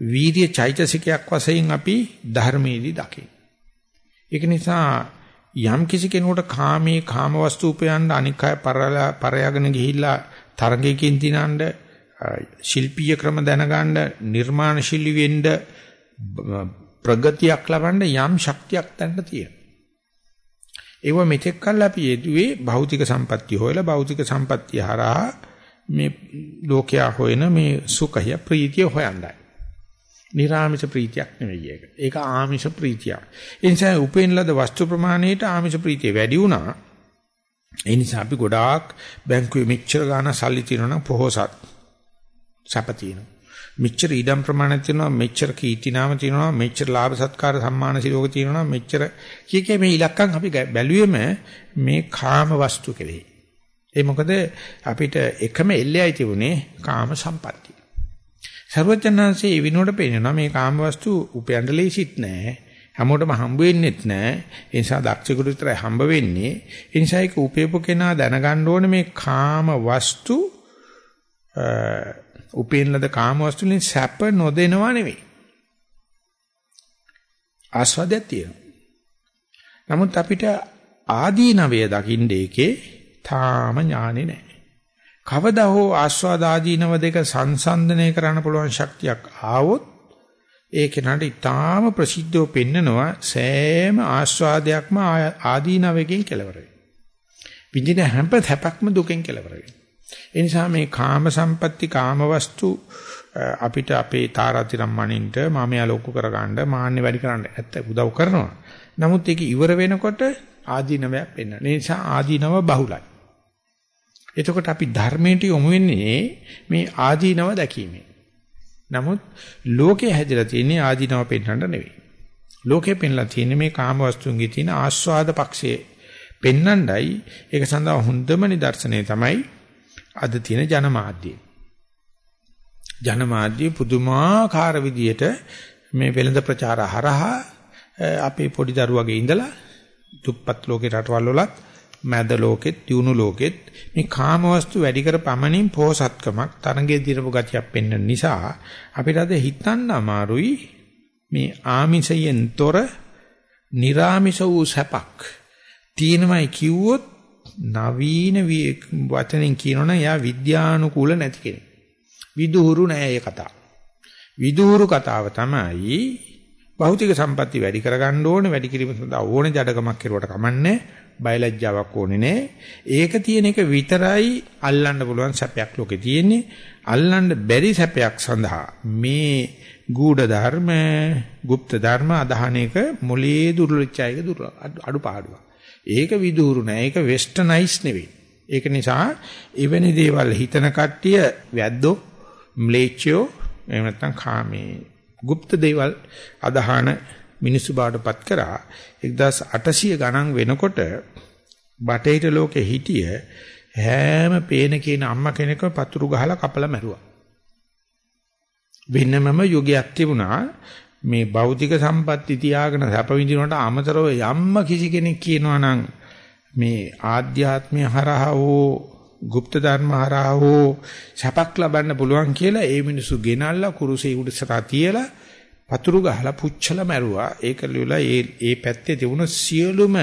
වීර්ය චෛතසිකයක් වශයෙන් අපි ධර්මයේදී දකින්නේ. ඒක නිසා යම් කිසි කෙනෙකුට කාමයේ කාමවස්තු උපයන්න අනික් අය පරයාගෙන ගිහිල්ලා තරගයකින් දිනන්න ශිල්පීය ක්‍රම දැනගන්න නිර්මාණශීලී වෙන්න ප්‍රගතියක් ලබන්න යම් ශක්තියක් දැන්න තියෙනවා. ඒව මෙතෙක් කල් අපි යෙදුවේ භෞතික සම්පත්තිය හොයලා භෞතික සම්පත්තිය හරහා මේ ලෝකයා හොයන මේ සුඛය ප්‍රීතිය හොයන්නයි. නිර්ආමිෂ ප්‍රීතියක් නෙවෙයි ඒක. ඒක ආමිෂ ප්‍රීතියක්. ඒ නිසා උපෙන් ලද වස්තු ප්‍රමාණයට ආමිෂ ප්‍රීතිය වැඩි වුණා. ඒ නිසා අපි ගොඩාක් බැංකුවේ මෙච්චර ගාණ සල්ලි තියනවා නම් පොහොසත් සපතිනවා. මෙච්චර ඊඩම් ප්‍රමාණයක් තියෙනවා මෙච්චර කීර්තිනාම තියෙනවා මෙච්චර ලාභ සත්කාර සම්මාන සිලෝක තියෙනවා මෙච්චර කීකේ මේ ඉලක්කම් අපි බැලුවෙම මේ කාම වස්තු කෙරෙහි ඒ මොකද අපිට එකම එල්ලෙයි තිබුණේ කාම සම්පatti ਸਰවඥාන්සේ ඒ විනෝඩ පෙන්නනවා මේ කාම වස්තු උපයන්න ලේසිත් නෑ හැමෝටම හම්බ වෙන්නෙත් නෑ ඒ නිසා දක්ෂයෙකුට විතරයි හම්බ වෙන්නේ ඒ නිසා ඒක උපයපු කෙනා දැනගන්න ඕනේ මේ කාම වස්තු උපේන ලද කාමවස්තු වලින් සැප නොදෙනවා නෙවෙයි. ආස්වාදයක් තියෙනවා. නමුත් අපිට ආදීනවය දකින්න ඒකේ තාම ඥානෙ නැහැ. කවදා හෝ ආස්වාද ආදීනව දෙක සංසන්දනය කරන්න පුළුවන් ශක්තියක් ආවොත් ඒ කෙනාට ඊටාම ප්‍රසිද්ධව පෙන්නනවා සෑම ආස්වාදයක්ම ආදීනවයෙන් කෙලවර වෙනවා. විඳින හැම හැපක්ම දුකෙන් කෙලවර වෙනවා. ඒ නිසා මේ කාම සම්පatti කාම වස්තු අපිට අපේ තාරාතිරම් මනින්ට මාමයා ලොකු කරගන්න මාන්නේ වැඩි කරන්න ඇත්ත උදව් කරනවා. නමුත් ඒක ඉවර වෙනකොට ආදීනවයක් වෙන්න. ඒ නිසා ආදීනව බහුලයි. එතකොට අපි ධර්මයට යොමු වෙන්නේ මේ ආදීනව දැකීමෙන්. නමුත් ලෝකේ හැදිලා තියෙන්නේ ආදීනව පෙන්වන්න නෙවෙයි. ලෝකේ පෙන්ලා තියෙන්නේ මේ කාම වස්තුන්ගේ තියෙන ආස්වාද පක්ෂයේ පෙන්වන්නයි ඒක සඳහා හොඳම නිදර්ශනය තමයි අද තියෙන ජනමාධ්‍යය. ජනමාධ්‍ය පුදුමාකාර විදියට මේ වෙළඳ ප්‍රචාර හරහා අපේ පොඩි දරුවගේ ඉඳලා දුප්පත් ලෝකේ රටවල් වලත් මැද ලෝකෙත්, දියුණු ලෝකෙත් මේ කාම වස්තු වැඩි කර පමණින් පෝසත්කමක් තරංගයේ දිරපු ගතියක් පෙන්න නිසා අපිට අද හිතන්න අමාරුයි මේ ආමිෂයෙන් තොර निराමිෂ වූ සැපක් තියෙනමයි කිව්වොත් නවීන වචනෙන් කියනවනම් එයා විද්‍යානුකූල නැති කෙනෙක්. විදුහුරු නෑ ඒ කතාව. විදුහුරු කතාව තමයි භෞතික සම්පatti වැඩි කරගන්න ඕනේ වැඩි කිරීම සඳහා ඕනේ ජඩකමක් කෙරුවට කමන්නේ බයලජ්ජාවක් ඕනේ නෑ. ඒක තියෙන එක විතරයි අල්ලන්න පුළුවන් සැපයක් ලෝකේ තියෙන්නේ. අල්ලන්න බැරි සැපයක් සඳහා මේ ගූඪ ධර්ම, গুপ্ত ධර්ම අදහන එක මොලේ දුර්ලභචයක දුර්ල අඩුපාඩුවක්. ඒක විදුහුරු නෑ. ඒක වෙස්ටර්නයිස් නෙවෙයි. ඒක නිසා එවැනි දේවල් හිතන කට්ටිය වැද්දෝ, ම්ලේච්චයෝ, එහෙම නැත්නම් කාමේ, গুপ্ත දේවල් අදහන මිනිසු බාටපත් කරා 1800 ගණන් වෙනකොට බටහිර ලෝකෙ හිටිය හැම පේන කියන අම්මා කෙනෙක්ව පතුරු ගහලා කපලා මැරුවා. වෙනමම යුගයක් තිබුණා මේ භෞතික සම්පත් තියාගෙන සැප විඳිනවට අමතරව යම්ම කිසි කෙනෙක් කියනවා නම් මේ ආධ්‍යාත්මය හරහා හෝ গুপ্ත ධර්ම හරහා හෝ සැපක් ලබන්න පුළුවන් කියලා ඒ මිනිස්සු ගෙනල්ලා කුරුසේ උඩ සතා තියලා පතුරු ගහලා පුච්චලා මැරුවා. ඒක ලියලා ඒ ඒ පැත්තේ තිබුණ සියලුම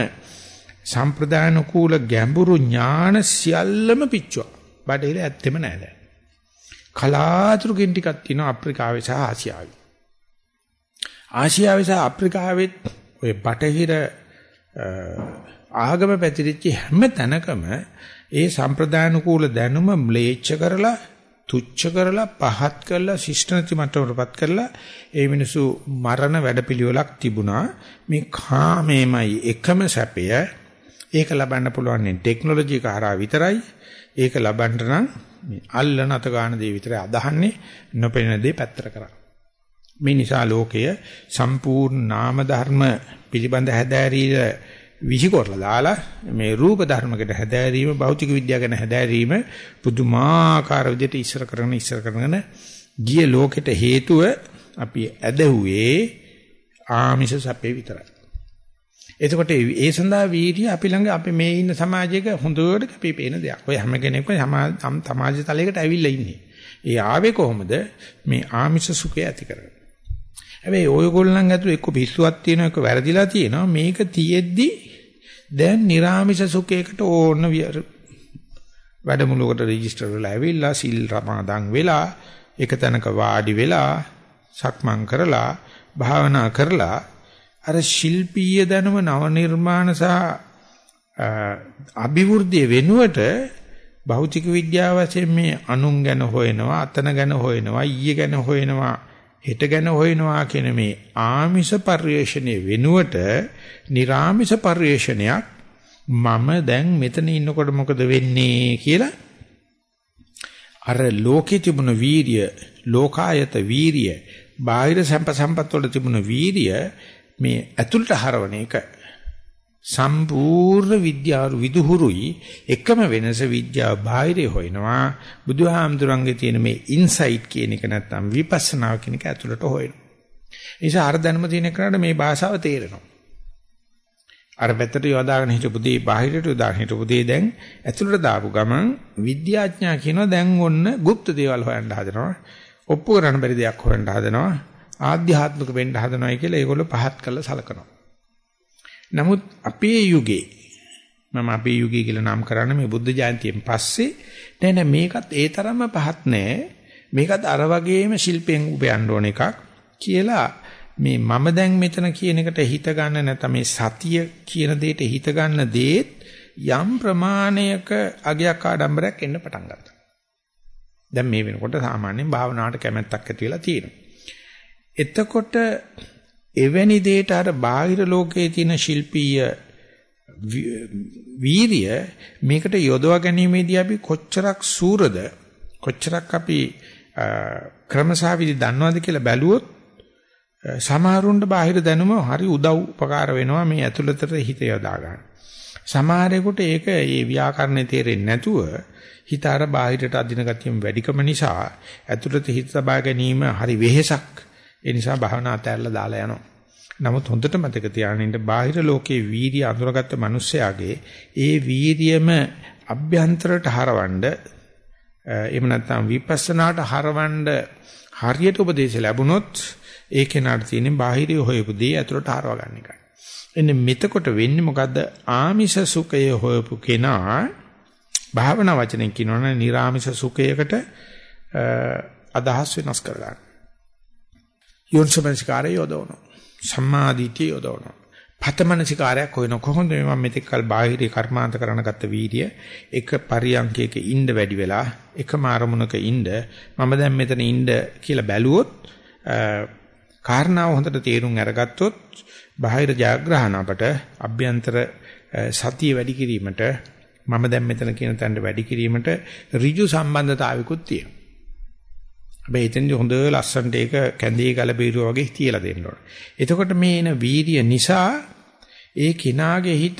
සම්ප්‍රදාන කූල ගැඹුරු ඥාන සියල්ලම පිච්චුවා. බටහිර ඇත්තෙම නැහැ දැන්. කලාතුරකින් ටිකක් තියෙනවා අප්‍රිකාවේ සහ ආසියාවේ. ආසියාවේ සහ අප්‍රිකාවේ ඔය බටහිර ආගම පැතිරිච්ච හැම තැනකම ඒ සම්ප්‍රදාන කූල දැනුම ම්ලේච්ඡ කරලා තුච්ච කරලා පහත් කරලා ශිෂ්ටනති මට්ටමටපත් කරලා ඒ මිනිසු මරණ වැඩපිළිවෙලක් තිබුණා. මේ කාමේමයි එකම සැපය. ඒක ලබන්න පුළුවන් ටෙක්නොලොජි කරා විතරයි. ඒක ලබන්න නම් මේ අල්ලන අත ගන්න දේ විතරයි අදහන්නේ. නොපෙනෙන දේ පැත්තට කරා. මේ නිසා ලෝකය සම්පූර්ණ නාම ධර්ම පිළිබඳ හැදෑරීම විහිකොරලා දාලා මේ රූප ධර්මකට හැදෑරීම භෞතික විද්‍යාව ගැන හැදෑරීම පුදුමාකාර විදිහට ඉස්සර කරන ඉස්සර කරන ගිය ලෝකෙට හේතුව අපි ඇදහුවේ ආමිෂ සැපේ විතරයි. එතකොට ඒ සඳහා වීර්ය අපි ළඟ අපි මේ ඉන්න සමාජයක හොඳට අපි පේන දෙයක්. ඔය හැම කෙනෙක්ම සමාජ තලයකට ඇවිල්ලා ඉන්නේ. ඒ ආවේ කොහොමද? මේ ආමිෂ සුඛය ඇති කරගෙන. හැබැයි ඔයගොල්ලන් ඇතුළේ එක්ක පිස්සුවක් තියෙනවා එක්ක වැරදිලා තියෙනවා මේක තියෙද්දි දැන් නිර්ාමිෂ සුඛයකට ඕන වැඩමුළුවකට රෙජිස්ටර් වෙලා ඇවිල්ලා සිල් රමාදන් වෙලා එක තැනක වාඩි වෙලා සක්මන් කරලා භාවනා කරලා අර ශිල්පීය දැනුම නව නිර්මාණ සහ අභිවෘද්ධිය වෙනුවට භෞතික විද්‍යාව වශයෙන් මේ අනුන් ගැන හොයනවා අතන ගැන හොයනවා ඊයේ ගැන හොයනවා හෙට ගැන හොයනවා කියන මේ ආමිෂ පරිශ්‍රණයේ වෙනුවට निराමිෂ පරිශ්‍රණයක් මම දැන් මෙතන ඉන්නකොට මොකද වෙන්නේ කියලා අර ලෝකේ තිබුණ වීරිය ලෝකායත වීරිය බාහිර සම්ප සම්පත් වල තිබුණ වීරිය මේ ඇතුළට හරවන එක. සම්පූර්ණ විද්‍යාව විදුහුරුයි එකම වෙනස විද්‍යාව බාහිරේ හොයනවා බුදුහාමුදුරන්ගේ තියෙන මේ ඉන්සයිට් කියන එක නැත්තම් විපස්සනා කියන එක ඇතුළට හොයනවා. ඒ නිසා අර දැනුම තියෙන කෙනාට මේ භාෂාව තේරෙනවා. අර පැත්තට යොදාගෙන හිටපු දේ බාහිරට යොදාගෙන හිටපු දේ දැන් ඇතුළට දාපු ගමන් විද්‍යාඥයා කියනවා දැන් ඔන්න গুপ্ত දේවල් හොයන්න හදනවා. ඔප්පු කරන්න බැරි දෙයක් හොයන්න හදනවා. ආධ්‍යාත්මික වෙන්න හදනවායි කියලා ඒගොල්ලෝ පහත් කරලා සලකනවා. නමුත් අපේ යුගයේ මම අපේ යුගය කියලා නම් කරන්නේ මේ බුද්ධ ජයන්තියෙන් පස්සේ නෑ නෑ මේකත් ඒ තරම්ම පහත් නෑ මේකත් අර වගේම ශිල්පයෙන් උපයන්න ඕන එකක් කියලා මේ මම දැන් මෙතන කියන එකට හිත ගන්න නැත්නම් මේ සතිය කියන දෙයට හිත ගන්න දේත් යම් ප්‍රමාණයක අගයක් ආඩම්බරයක් එන්න පටන් ගත්තා. දැන් මේ වෙනකොට සාමාන්‍යයෙන් භාවනාවට කැමැත්තක් ඇති වෙලා තියෙනවා. එතකොට එවැනි දෙයකට අර බාහිර ලෝකයේ තියෙන ශිල්පීය වීරිය මේකට යොදවා ගැනීමේදී අපි කොච්චරක් සූරද කොච්චරක් අපි ක්‍රමසාවිදි දන්නවද කියලා බැලුවොත් සමහරුන්ට බාහිර දැනුම හරි උදව් උපකාර වෙනවා මේ ඇතුළතට හිත යොදා ගන්න. සමහරෙකුට ඒක ඒ ව්‍යාකරණේ තේරෙන්නේ නැතුව හිත අර බාහිරට අදින ගතියම වැඩිකම නිසා ඇතුළත හිත තබා ගැනීම හරි වෙහෙසක්. ඒ නිසා භාවනා අතහැරලා දාලා යනවා. නමුත් හොඳට මතක තියාගන්න බාහිර ලෝකයේ වීර්ය අඳුරගත්ත මිනිස්සයාගේ ඒ වීර්යම අභ්‍යන්තරට හරවන්න එහෙම නැත්නම් විපස්සනාට හරවන්න හරියට උපදේශ ලැබුණොත් ඒ කෙනාට තියෙන බාහිරය හොයපු දේ ඇතුළට හරව ගන්න එකයි. එන්නේ මෙතකොට වෙන්නේ මොකද්ද? ආමිෂ සුඛය හොයපු කෙනා භාවනා වචනෙන් කියනවනේ නිර්ආමිෂ සුඛයකට අදහස් වෙනස් කරගන්න. යෝනිසමනසිකාරය යොදවනවා. සම්මාදිටිය යොදවනවා. පතමනසිකාරයක් හොයන කොහොමද මම මෙතෙක් කල බාහිරේ කර්මාන්ත කරන ගත්ත වීර්ය එක පරියන්කයක ඉන්න වැඩි වෙලා එකම අරමුණක ඉන්න මම දැන් මෙතන ඉන්න කියලා බැලුවොත් කාරණාව හොඳට තේරුම් අරගත්තොත් බාහිර ජයග්‍රහණ අපට අභ්‍යන්තර සතිය වැඩි කිරීමට මම දැන් මෙතන කියන තැනට වැඩි කිරීමට ඍජු සම්බන්ධතාවයකුත් තියෙනවා. හැබැයි එතෙන්දි හොඳ ලස්සනට ඒක කැඳේ ගල බීරුව වගේ තියලා දෙන්න ඕන. එතකොට මේ එන වීර්ය නිසා ඒ කිනාගේ හිත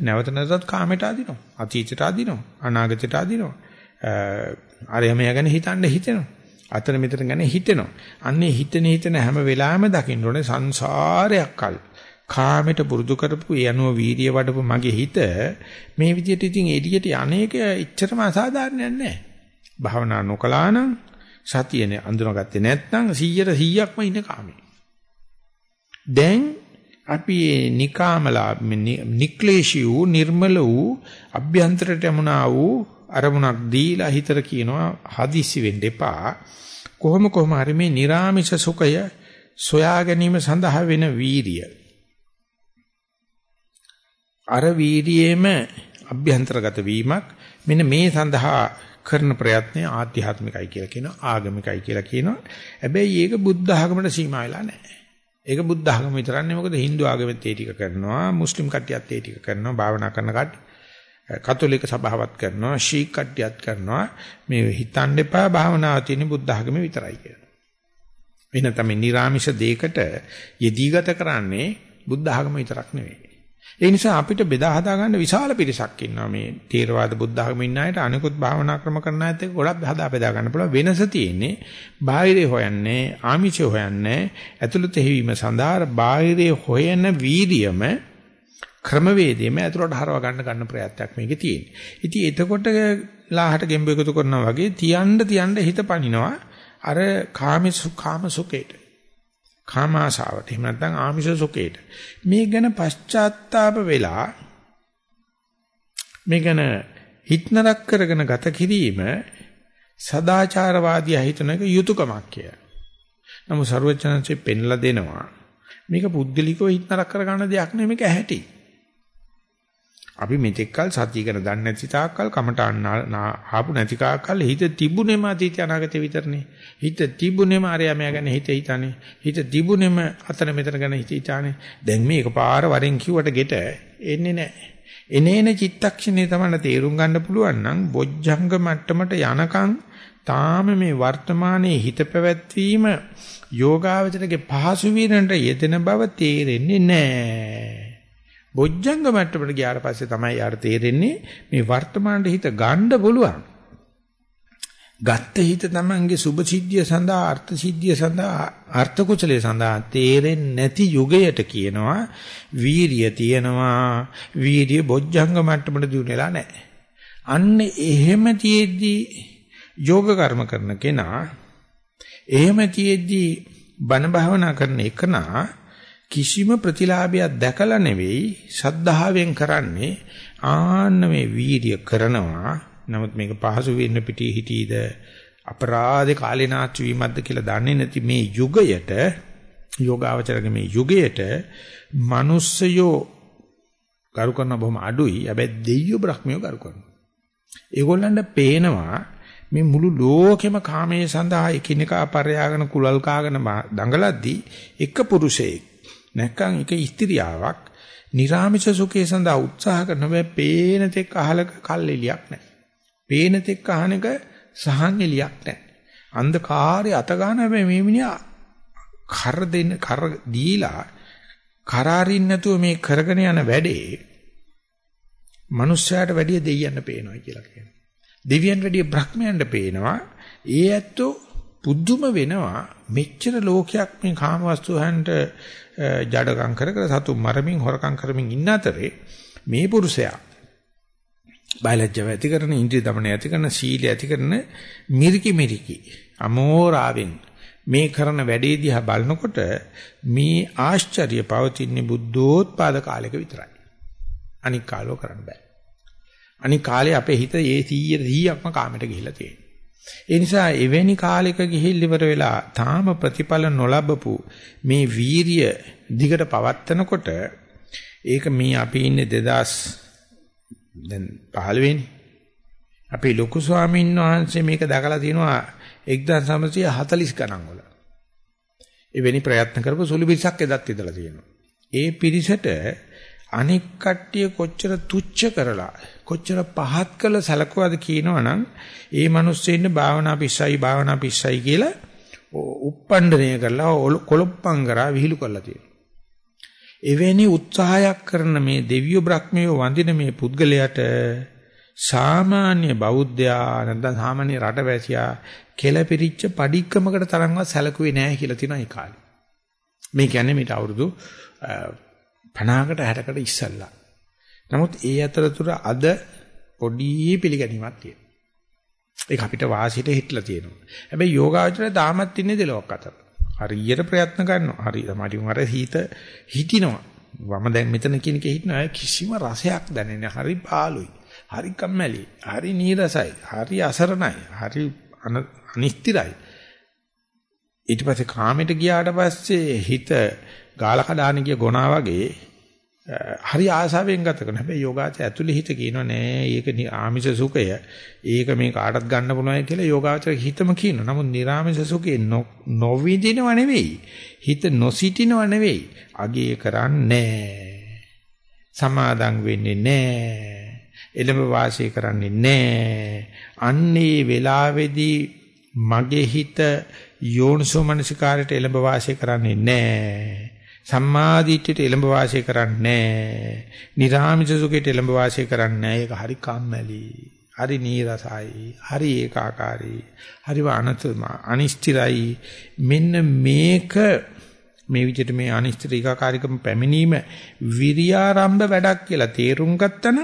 නැවත නැවතත් කාමයට අදිනවා. අතීතයට අදිනවා. අනාගතයට අදිනවා. අරයම යගෙන හිතන්න හිතෙනවා. අතන මෙතන ගැන හිතෙනවා. අන්නේ හිතෙන හිතන හැම වෙලාවෙම දකින්න ඕනේ සංසාරයක් කල් කාමයට පුරුදු කරපු යනුව වීර්ය වඩපු මගේ හිත මේ විදිහට ඉතින් එළියට යන්නේක එච්චරම අසාධාරණයක් නෑ. භාවනා නොකලා නම් සතියනේ අඳුනගත්තේ නැත්නම් 100ට 100ක්ම ඉන්න කාමේ. දැන් අපි මේ නිකාමලා නික්ලේශී වූ නිර්මල වූ අභ්‍යන්තරට යමුනා වූ අරමුණක් දීලා හිතර කියනවා හදිසි වෙන්න එපා. කොහොම කොහම හරි මේ निराமிෂ සුඛය සොයා ගැනීම සඳහා වෙන වීරිය. අර වීරියේම අභ්‍යන්තරගත වීමක් මෙන්න මේ සඳහා කරන ප්‍රයත්නය ආධ්‍යාත්මිකයි කියලා කියනවා ආගමිකයි කියලා කියනවා. හැබැයි ඒක බුද්ධ ආගමට සීමා වෙලා නැහැ. ඒක බුද්ධ ආගම විතරක් නෙවෙයි මොකද Hindu ආගමෙත් ඒ ටික කරනවා මුස්ලිම් කට්ටියත් ඒ ටික කරනවා භාවනා කරන කට්ටිය. කතෝලික සභාවත් කරනවා ශීක් කට්ටියත් කරනවා. මේ හිතන්න එපා භාවනාව තියෙන බුද්ධ ආගමේ විතරයි කියලා. වෙන තමයි නිර්ාමිෂ දෙයකට යෙදීගත කරන්නේ බුද්ධ ආගම විතරක් නෙවෙයි. ඒ නිසා අපිට බෙදා හදා ගන්න විශාල පිරිසක් ඉන්නවා. මේ තේරවාද බුද්ධ ධර්ම ඉන්න අයට අනිකුත් භාවනා ක්‍රම කරන අයත් එක්ක ගොඩක් හදා බෙදා ගන්න පුළුවන්. වෙනස තියෙන්නේ බාහිරේ හොයන්නේ ආමිෂේ හොයන්නේ ඇතුළත හැවීම සඳහා බාහිරේ හොයන වීර්යම ක්‍රමවේදයේම ඇතුළට හරව ගන්න ගන්න ප්‍රයත්නයක් මේකේ තියෙන්නේ. ඉතින් එතකොට ලාහට ගෙම්බ එකතු කරනවා වගේ තියන්න තියන්න හිත පනිනවා. අර කාමසු කාම සුඛේට. කාමාශාවට එහෙම නැත්නම් ආමිෂ සුඛේට මේ ගැන පශ්චාත්තාප වෙලා මේ ගැන හිතනරක් කරගෙන ගත කිරීම සදාචාරවාදී හිතන එක යුතුයකමක් කිය. නමුත් ਸਰවඥාන්සේ පෙන්ලා දෙනවා මේක පුද්ගලිකව හිතනරක් කරගන්න දෙයක් නෙමෙයි මේක ඇහැටි. අපි මෙතෙක් කල සතිය ගැන දන්නේ නැති තාක්කල් කමට ආපු නැති කාක්කල් හිත තිබුණේම අතීත අනාගතේ විතරනේ. හිත තිබුණේම අරයා මෙයා ගැන හිත හිතන්නේ. හිත තිබුණේම අතන මෙතන ගැන හිත හිතානේ. දැන් මේ එකපාර වරෙන් කිව්වට ගෙට එන්නේ නැහැ. එනේන චිත්තක්ෂණේ තමයි තේරුම් ගන්න පුළුවන් නම් බොජ්ජංග මට්ටමට යනකම් තාම මේ වර්තමානයේ හිත පැවැත්වීම යෝගාවචරගේ පහසු වීරන්ට යෙදෙන බව තේරෙන්නේ නැහැ. බොජ්ජංග මට්ටමට ගියාට පස්සේ තමයි යාර තේරෙන්නේ මේ වර්තමානයේ හිත ගන්න පුළුවන්. ගත්ත හිත තමන්ගේ සුභ සිද්ධිය සඳහා අර්ථ සිද්ධිය සඳහා අර්ථ කුසලයේ සඳහා තේරෙන්නේ නැති යුගයට කියනවා වීරිය තියෙනවා වීරිය බොජ්ජංග මට්ටමට දිනුනෙලා නැහැ. අන්න එහෙම තියේදී යෝග කර්ම කරන කෙනා එහෙම තියේදී බණ භාවනා කරන එකනා කිසිම ප්‍රතිලාභයක් දැකලා නෙවෙයි සද්ධාවෙන් කරන්නේ ආන්න මේ වීර්ය කරනවා. නමුත් මේක පහසු වෙන්න පිටී හිටීද අපරාධ කාලේනාච් වීමක්ද කියලා දන්නේ නැති මේ යුගයට යෝගාවචරගේ මේ යුගයට මිනිස්සයෝ කරු කරන බොහොම අඩුයි. හැබැයි දෙයියෝ බ්‍රහ්මියෝ කරු කරනවා. ඒගොල්ලන්ට පේනවා මේ මුළු ලෝකෙම කාමයේ සඳහා එකිනෙකා පරයාගෙන කුලල් කාගෙන දඟලද්දී එක පුරුෂයෙක් නැත්නම් එක ස්ත්‍රියාවක් නිර්ාමිෂ සුඛය සඳහා උත්සාහ කරන බෑ පේන තෙක් අහලක කල්ෙලියක් නැහැ. පේන තෙක් අහනක සහන් එලියක් නැහැ. අන්ධකාරය අත ගන්න හැබැයි මේ මිනිහා කර දෙන්න කර දීලා කරාරින් නැතුව මේ කරගෙන යන වැඩේ මනුස්සයාට වැඩිය දෙයියන්න පේනවා කියලා කියනවා. දෙවියන් වැඩිය බ්‍රහ්මයන්ට පේනවා. ඒ ඇත්තෝ පුදුම වෙනවා මෙච්චර ලෝකයක් මේ කාමවස්තුහන්ට ජඩකම් කර කර සතු මරමින් හොරකම් කරමින් ඉන්න අතරේ මේ පුරුෂයා බයලජ්ජව ඇති කරන ඉන්ද්‍රිය দমনය ඇති කරන සීලය ඇති කරන මිරිකි මිරිකි අමෝරාවෙන් මේ කරන වැඩේ දිහා බලනකොට මේ ආශ්චර්ය පවතින්නේ බුද්ධෝත්පාද කාලයක විතරයි. අනික් කාලෝ කරන්න බෑ. අනික් කාලේ අපේ හිත ඒ 100 100ක්ම කාමයට ගිහිලා තියෙනවා. ඒ නිසා එවැනි කාලයක ගිහිල් ඉවර වෙලා තාම ප්‍රතිඵල නොලබපු මේ වීරිය දිගට පවත්නකොට ඒක මේ අපි ඉන්නේ 2000 දැන් 15 වෙනි අපේ ලොකු ස්වාමීන් වහන්සේ මේක දැකලා තියෙනවා 1940 ගණන් වල. එවැනි ප්‍රයත්න කරපු සුළු පිරිසක් එදත් ඉඳලා තියෙනවා. ඒ පිරිසට අනික් කට්ටිය කොච්චර තුච්ච කරලා කොච්චර පහත් කළ සැලකුවද කියනවනම් ඒ මිනිස්සෙන්න භාවනා පිස්සයි භාවනා පිස්සයි කියලා උප්පණ්ඩණය කරලා කොලොප්පම් කරා විහිළු කරලා තියෙනවා. එවැනි උත්සාහයක් කරන මේ දෙවියෝ බ්‍රහ්මියෝ වඳින මේ පුද්ගලයාට සාමාන්‍ය බෞද්ධයා නැත්නම් සාමාන්‍ය රටවැසියා කෙලපිරිච්ච padikkamakata තරම්වත් සැලකුවේ නැහැ කියලා තියෙනවා ඒ කාලේ. මේ කියන්නේ මේට අවුරුදු 50කට 60කට ඉස්සල්ලා. නමුත් ඒ අතරතුර අද පොඩි පිළිගැනීමක් තියෙනවා. ඒක අපිට වාසියට හිටලා තියෙනවා. හැබැයි යෝගාචරය තාමත් ඉන්නේ දෙලොක් අතර. හරියට ප්‍රයත්න කරනවා. හරි තමයි අර හිත හිටිනවා. වම දැන් මෙතන කියන එකේ හිටිනවා කිසිම රසයක් දැනෙන්නේ හරි පාළුයි. හරි කම්මැලි. හරි නීරසයි. හරි අසරණයි. හරි අනිස්තිරයි. ඊට පස්සේ කාමයට ගියාට පස්සේ හිත ගාල කඩාන ගිය ගොනා වගේ හරි ආසාවෙන් ගත කරන හැබැයි යෝගාචර ඇතුලේ හිත කියනවා නෑ ඒක ආමිෂ සුඛය. ඒක මේ කාටත් ගන්න පුළුවන් කියලා යෝගාචර හිතම කියනවා. නමුත් නිර්ආමිෂ සුඛේ නොවිඳිනව නෙවෙයි. හිත නොසිටිනව නෙවෙයි. අගේ කරන්නේ සමාදම් වෙන්නේ නෑ. එළඹ වාසය කරන්නේ නෑ. අන්නේ වෙලාවේදී මගේ හිත යෝනිසෝ මනසිකාරයට එළඹ වාසය කරන්නේ නෑ. සම්මාදිට්ඨියට එළඹ වාසය කරන්නේ නැහැ. නිර්ආමිෂ සුඛයට එළඹ වාසය කරන්නේ නැහැ. ඒක හරි කම්මැලි. හරි නීරසයි. හරි ඒකාකාරී. හරි අනතුම අනිෂ්ඨිරයි. මෙන්න මේක මේ විදිහට මේ අනිෂ්ඨිර ඒකාකාරීකම පැමිණීම විරියාරම්භ වැඩක් කියලා තේරුම් ගත්තන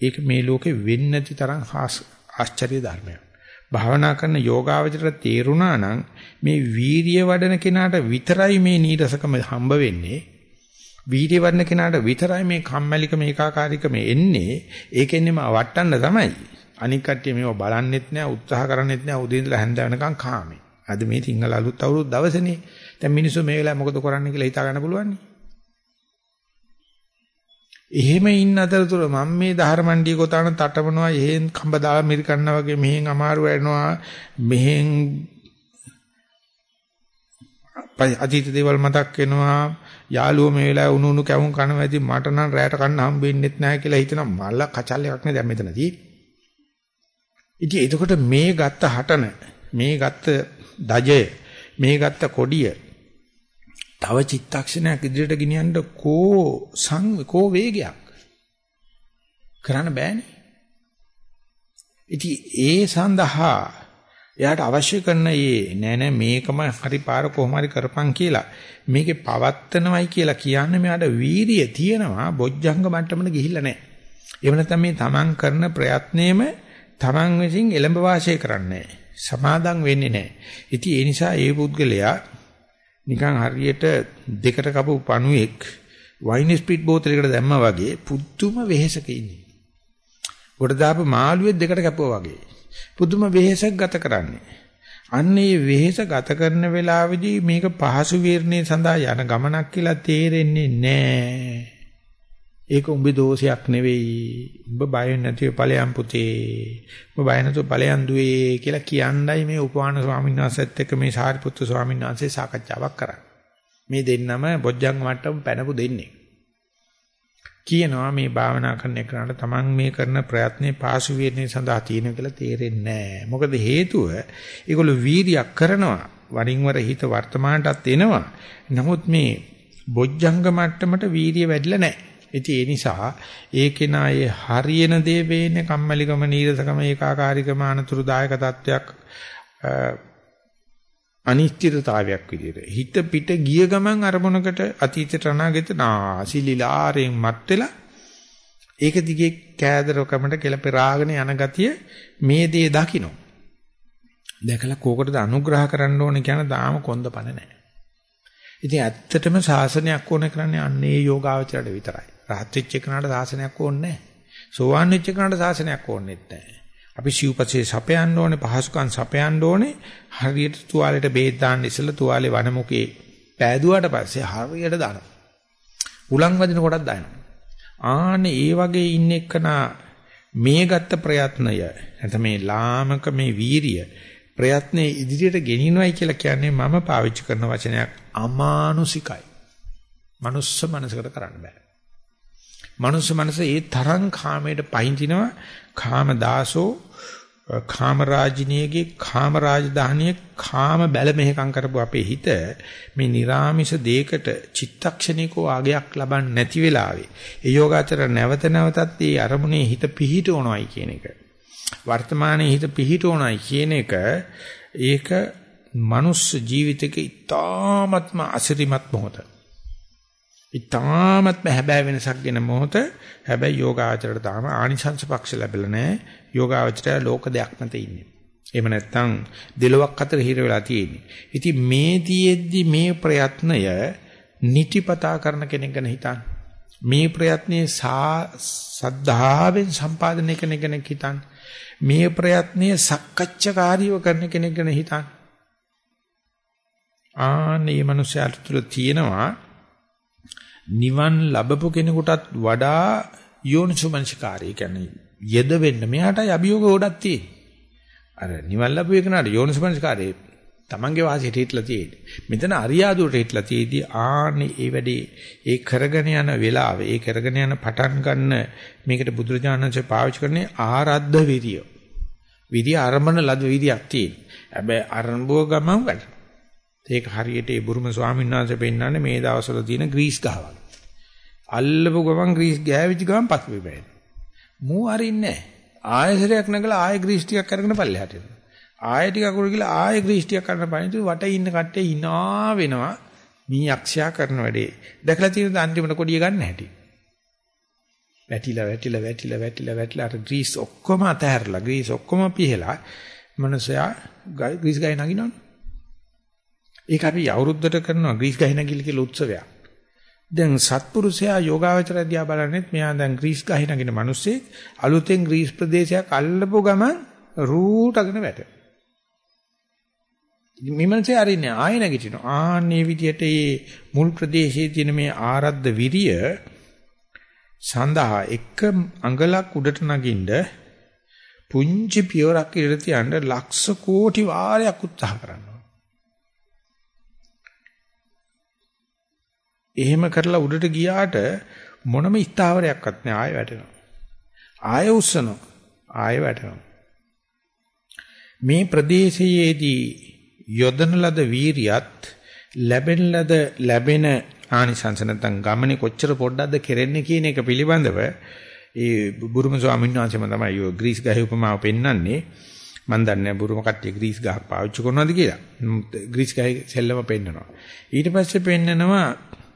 ඒක මේ ලෝකෙ වෙන්නේ නැති තරම් ආශ්චර්ය ධර්මයක්. භාවනා කරන යෝගාවචරයට තේරුණා නම් මේ වීරිය වඩන කෙනාට විතරයි මේ නීරසකම හම්බ වෙන්නේ. වීරිය වඩන කෙනාට විතරයි මේ කම්මැලිකම ඒකාකාරීකම එන්නේ. ඒකෙන්නේම වටන්න තමයි. අනික් කට්ටිය මේව බලන්නෙත් නෑ උත්සාහ කරන්නෙත් නෑ උදේ ඉඳලා හැන්ද වෙනකන් කාමේ. අද මේ සිංහල අලුත් අවුරුදු දවසේනේ. දැන් මිනිස්සු මේ වෙලාවේ මොකද කරන්නේ කියලා හිතා ගන්න පුළුවන් නේ. එහෙම ඉන්න අතරතුර මම මේ ධර්මණ්ඩිය කොටන තටමනවා එහෙන් කඹ දාලා මිරිකන්නා වගේ මෙහෙන් අමාරු වෙනවා මෙහෙන් අතීත දේවල් මතක් වෙනවා යාළුවෝ මේ වෙලාවේ උණු උණු කැවුම් කනවා ඉතින් මට නම් රැයට කන්න හම්බෙන්නෙත් නැහැ කියලා හිතන මල්ල කචල් එකක් නේ දැන් මෙතන තියෙන්නේ. ඉතින් එතකොට මේ ගත්ත හටන මේ ගත්ත දජය මේ ගත්ත කොඩිය තව චිත්තක්ෂණයක් ඉදිරියට ගෙනියන්න කෝ සං කෝ වේගයක් කරන්න බෑනේ. ඉතින් ඒ සඳහා එයාට අවශ්‍ය කරන මේ නෑ නෑ මේකම හරි පාර කොහොම හරි කරපන් කියලා මේකේ පවත්තනවයි කියලා කියන්නේ මෙයාට වීරිය තියෙනවා බොජ්ජංග මට්ටමට ගිහිල්ලා නෑ. එහෙම නැත්නම් මේ තමන් කරන ප්‍රයත්නයේම තමන් විසින් එළඹ වාසය කරන්නේ සමාදම් වෙන්නේ නෑ. ඉතින් ඒ නිසා ඒ පුද්ගලයා නිකන් හරියට දෙකට කපපු පණුවෙක් වයින් ස්පීඩ් බෝතලයකට දැම්මා වගේ පුදුම වෙහෙසක ඉන්නේ. කොට දාපු මාළුවෙක් දෙකට කැපුවා වගේ. පුදුම වෙහෙසක් ගත කරන්නේ. අන්න ඒ වෙහෙස ගත කරන වෙලාවේදී මේක පහසු වීරණේ සඳහා යන ගමනක් කියලා තේරෙන්නේ නැහැ. ඒක උඹේ දෝෂයක් නෙවෙයි. උඹ බය නැතිව ඵලයන් පුතේ. උඹ බය නැතුව ඵලයන් දුවේ කියලා කියන්නයි මේ උපවාන ස්වාමීන් වහන්සේත් එක්ක මේ සාරිපුත්තු ස්වාමීන් වහන්සේ සාකච්ඡාවක් කරන්නේ. මේ දෙන්නම බොජ්ජංග මට්ටම පැනපු දෙන්නේ. කියනවා මේ භාවනා කරන එකට තමන් මේ කරන ප්‍රයත්නේ පාසු වීර්ණය සඳහා තියෙන කියලා තේරෙන්නේ නැහැ. මොකද හේතුව ඒගොල්ලෝ වීරියක් කරනවා. වරින් වර හිත වර්තමානටත් එනවා. නමුත් මේ බොජ්ජංග මට්ටමට වීරිය වැඩිලා නැහැ. ඉතින් ඒ නිසා ඒකේ නායේ හරියන දේ වෙන්නේ කම්මැලිකම නීරසකම ඒකාකාරීකම අනතුරුදායක තත්වයක් අනිත්‍යතාවයක් විදියට හිත පිට ගිය ගමන් අරමුණකට අතීතයට අනාගතයට නාසිලිලාරෙන් මත් වෙලා ඒක දිගේ කෑදරකමට කෙල පෙරාගෙන යන ගතිය මේ දේ දකින්න දැකලා කෝකටද අනුග්‍රහ කරන්න ඕනේ කියන දාම කොන්දපණ නැහැ. ඉතින් ඇත්තටම ශාසනයක් ඕන කරන්නේ අන්නේ යෝගාවචරයට විතරයි. රහත් වෙච්ච එකනට ශාසනයක් ඕනේ නැහැ. සෝවාන් වෙච්ච එකනට ශාසනයක් ඕනෙත් නැහැ. අපි සිව්පසේ සපයන්න ඕනේ පහසුකම් සපයන්න ඕනේ හරියට තුවාලෙට බේත් දාන්න ඉස්සෙල්ලා තුවාලේ වනමුකේ පෑදුවාට පස්සේ හරියට දානවා. උලන් වදින කොටක් දානවා. ආනේ ඒ වගේ ඉන්න එක්කනා මේ ගත්ත ප්‍රයත්නය නැත්නම් මේ ලාමක මේ වීරිය ප්‍රයත්නේ ඉදිරියට ගෙනිනවයි කියලා කියන්නේ මම පාවිච්චි කරන වචනයක් අමානුසිකයි. මනුස්ස මනසකට කරන්න බෑ. මනුස්ස මනස ඒ තරම් කාමයට පහඳිනවා. කාම දාසෝ කාම රාජිනියගේ කාම රාජධානියේ කාම බැල මෙහෙකම් කරපු අපේ හිත මේ निराமிස දේකට චිත්තක්ෂණිකෝ ආගයක් ලබන්නේ නැති වෙලාවේ. ඒ යෝගාචර නැවත නැවතත් ඒ අරමුණේ හිත පිහිටවනොයි කියන එක. වර්තමානයේ හිත පිහිටවනොයි කියන එක ඒක මනුස්ස ජීවිතේක ඊ타ත්ම අසිරිමත් මොහොතක්. ඉතාමත්ම හැබෑ වෙනසක් ගෙන මොහොත හැබැයි යෝගාචරයට තාම ආනිසංස පක්ෂ ලැබෙලා නැහැ. යෝගාචරය ලෝක දෙයක් මත ඉන්නේ. එහෙම නැත්නම් දෙලොවක් අතර හිර වෙලා තියෙන්නේ. ඉතින් මේ තියෙද්දි මේ ප්‍රයත්නය නිතිපතා කරන කෙනෙක් ගැන හිතන්න. මේ ප්‍රයත්නයේ සද්ධාවෙන් සම්පාදනය කරන කෙනෙක් හිතන්න. මේ ප්‍රයත්නයේ සක්කච්ඡාකාරීව කරන කෙනෙක් ගැන හිතන්න. ආනේ මනුස්සයාට තුල තියෙනවා නිවන් ලැබපු කෙනෙකුටත් වඩා යෝනිසුමනසිකාරය කියන්නේ යෙද වෙන්න මෙයාටයි අභියෝග ගොඩක් තියෙන්නේ. අර නිවන් ලැබුව එකනට යෝනිසුමනසිකාරය තමන්ගේ වාසියට හිටලා තියෙන්නේ. මෙතන අරියාදුවට හිටලා තියෙදී ආන්නේ ඒ වැඩේ ඒ කරගෙන යන වෙලාවේ ඒ කරගෙන යන පටන් ගන්න මේකට බුදුරජාණන්සේ පාවිච්චි කරන්නේ ආරද්ධ විරිය. විරිය ආරම්භන ලද විරියක් තියෙන. හැබැයි ආරම්භව ගමන් වැඩ. ඒක හරියට ඒ බුරුම ස්වාමීන් වහන්සේ පෙන්නන්නේ මේ දවස්වල තියෙන ග්‍රීස් ගහ වගේ. අල්ලපු ගමන් ග්‍රීස් ගෑවිච්ච ගමන් පස්සේ බෑන. මූ අරින්නේ ආයෙසරයක් නැගලා ආයෙ ග්‍රීස් ටිකක් අරගෙන පල්ලෙහාට එනවා. ආයෙ ටිකක් උඩ ගිහලා ආයෙ ග්‍රීස් ටිකක් අරගෙන පයින්තු වටේ ඉන්න කට්ටිය hina වෙනවා. මී යක්ෂයා කරන වැඩේ. දැකලා තියෙනද අන්තිමට කොඩිය ගන්න හැටි. වැටිලා වැටිලා වැටිලා වැටිලා වැටිලා අර ග්‍රීස් ඔක්කොම අතහැරලා ග්‍රීස් ඔක්කොම පිහලා මනුස්සයා ග්‍රීස් ගහේ නගිනවනේ. ඒක අපි අවුරුද්දට කරනවා ග්‍රීස් ගහේ නගිලි කියලා උත්සවයක්. දැන් සත්පුරුෂයා යෝගාවචරය දිහා බලන්නේත් මෙයා දැන් ග්‍රීස් ගහේ නගින මිනිස්සෙක් අලුතෙන් ග්‍රීස් ප්‍රදේශයක් අල්ලපු ගමන් රූටගෙන වැට. මිමන්සේ අරින්නේ ආය නැගිටිනවා. ආන්නේ විදියට මේ මුල් ප්‍රදේශයේ තියෙන මේ ආරද්ධ විරිය සඳහා එක අඟලක් උඩට නගින්න පුංචි පියවරක් ඉර තියන්න ලක්ෂ කෝටි වාරයක් උත්සාහ කරනවා. එහෙම කරලා උඩට ගියාට මොනම ස්ථාවරයක්වත් නෑ ආයෙ වැටෙනවා. ආයෙ උස්සනවා. ආයෙ වැටෙනවා. මේ ප්‍රදේශයේදී යොදන ලද වීරියත් ලැබෙන ලද ලැබෙන ආනිසංස නැත්නම් ගමනේ කොච්චර පොඩ්ඩක්ද කෙරෙන්නේ කියන එක පිළිබඳව ඒ බුරුම ස්වාමීන් වහන්සේම තමයි ඔය ග්‍රීස් ගහේ උපමාව පෙන්වන්නේ. මම දන්නේ බුරුම කට්ටිය ග්‍රීස් ගහක් පාවිච්චි කරනවද කියලා. ග්‍රීස් ගහේ සෙල්ලම පෙන්නනවා. ඊට පස්සේ පෙන්නනවා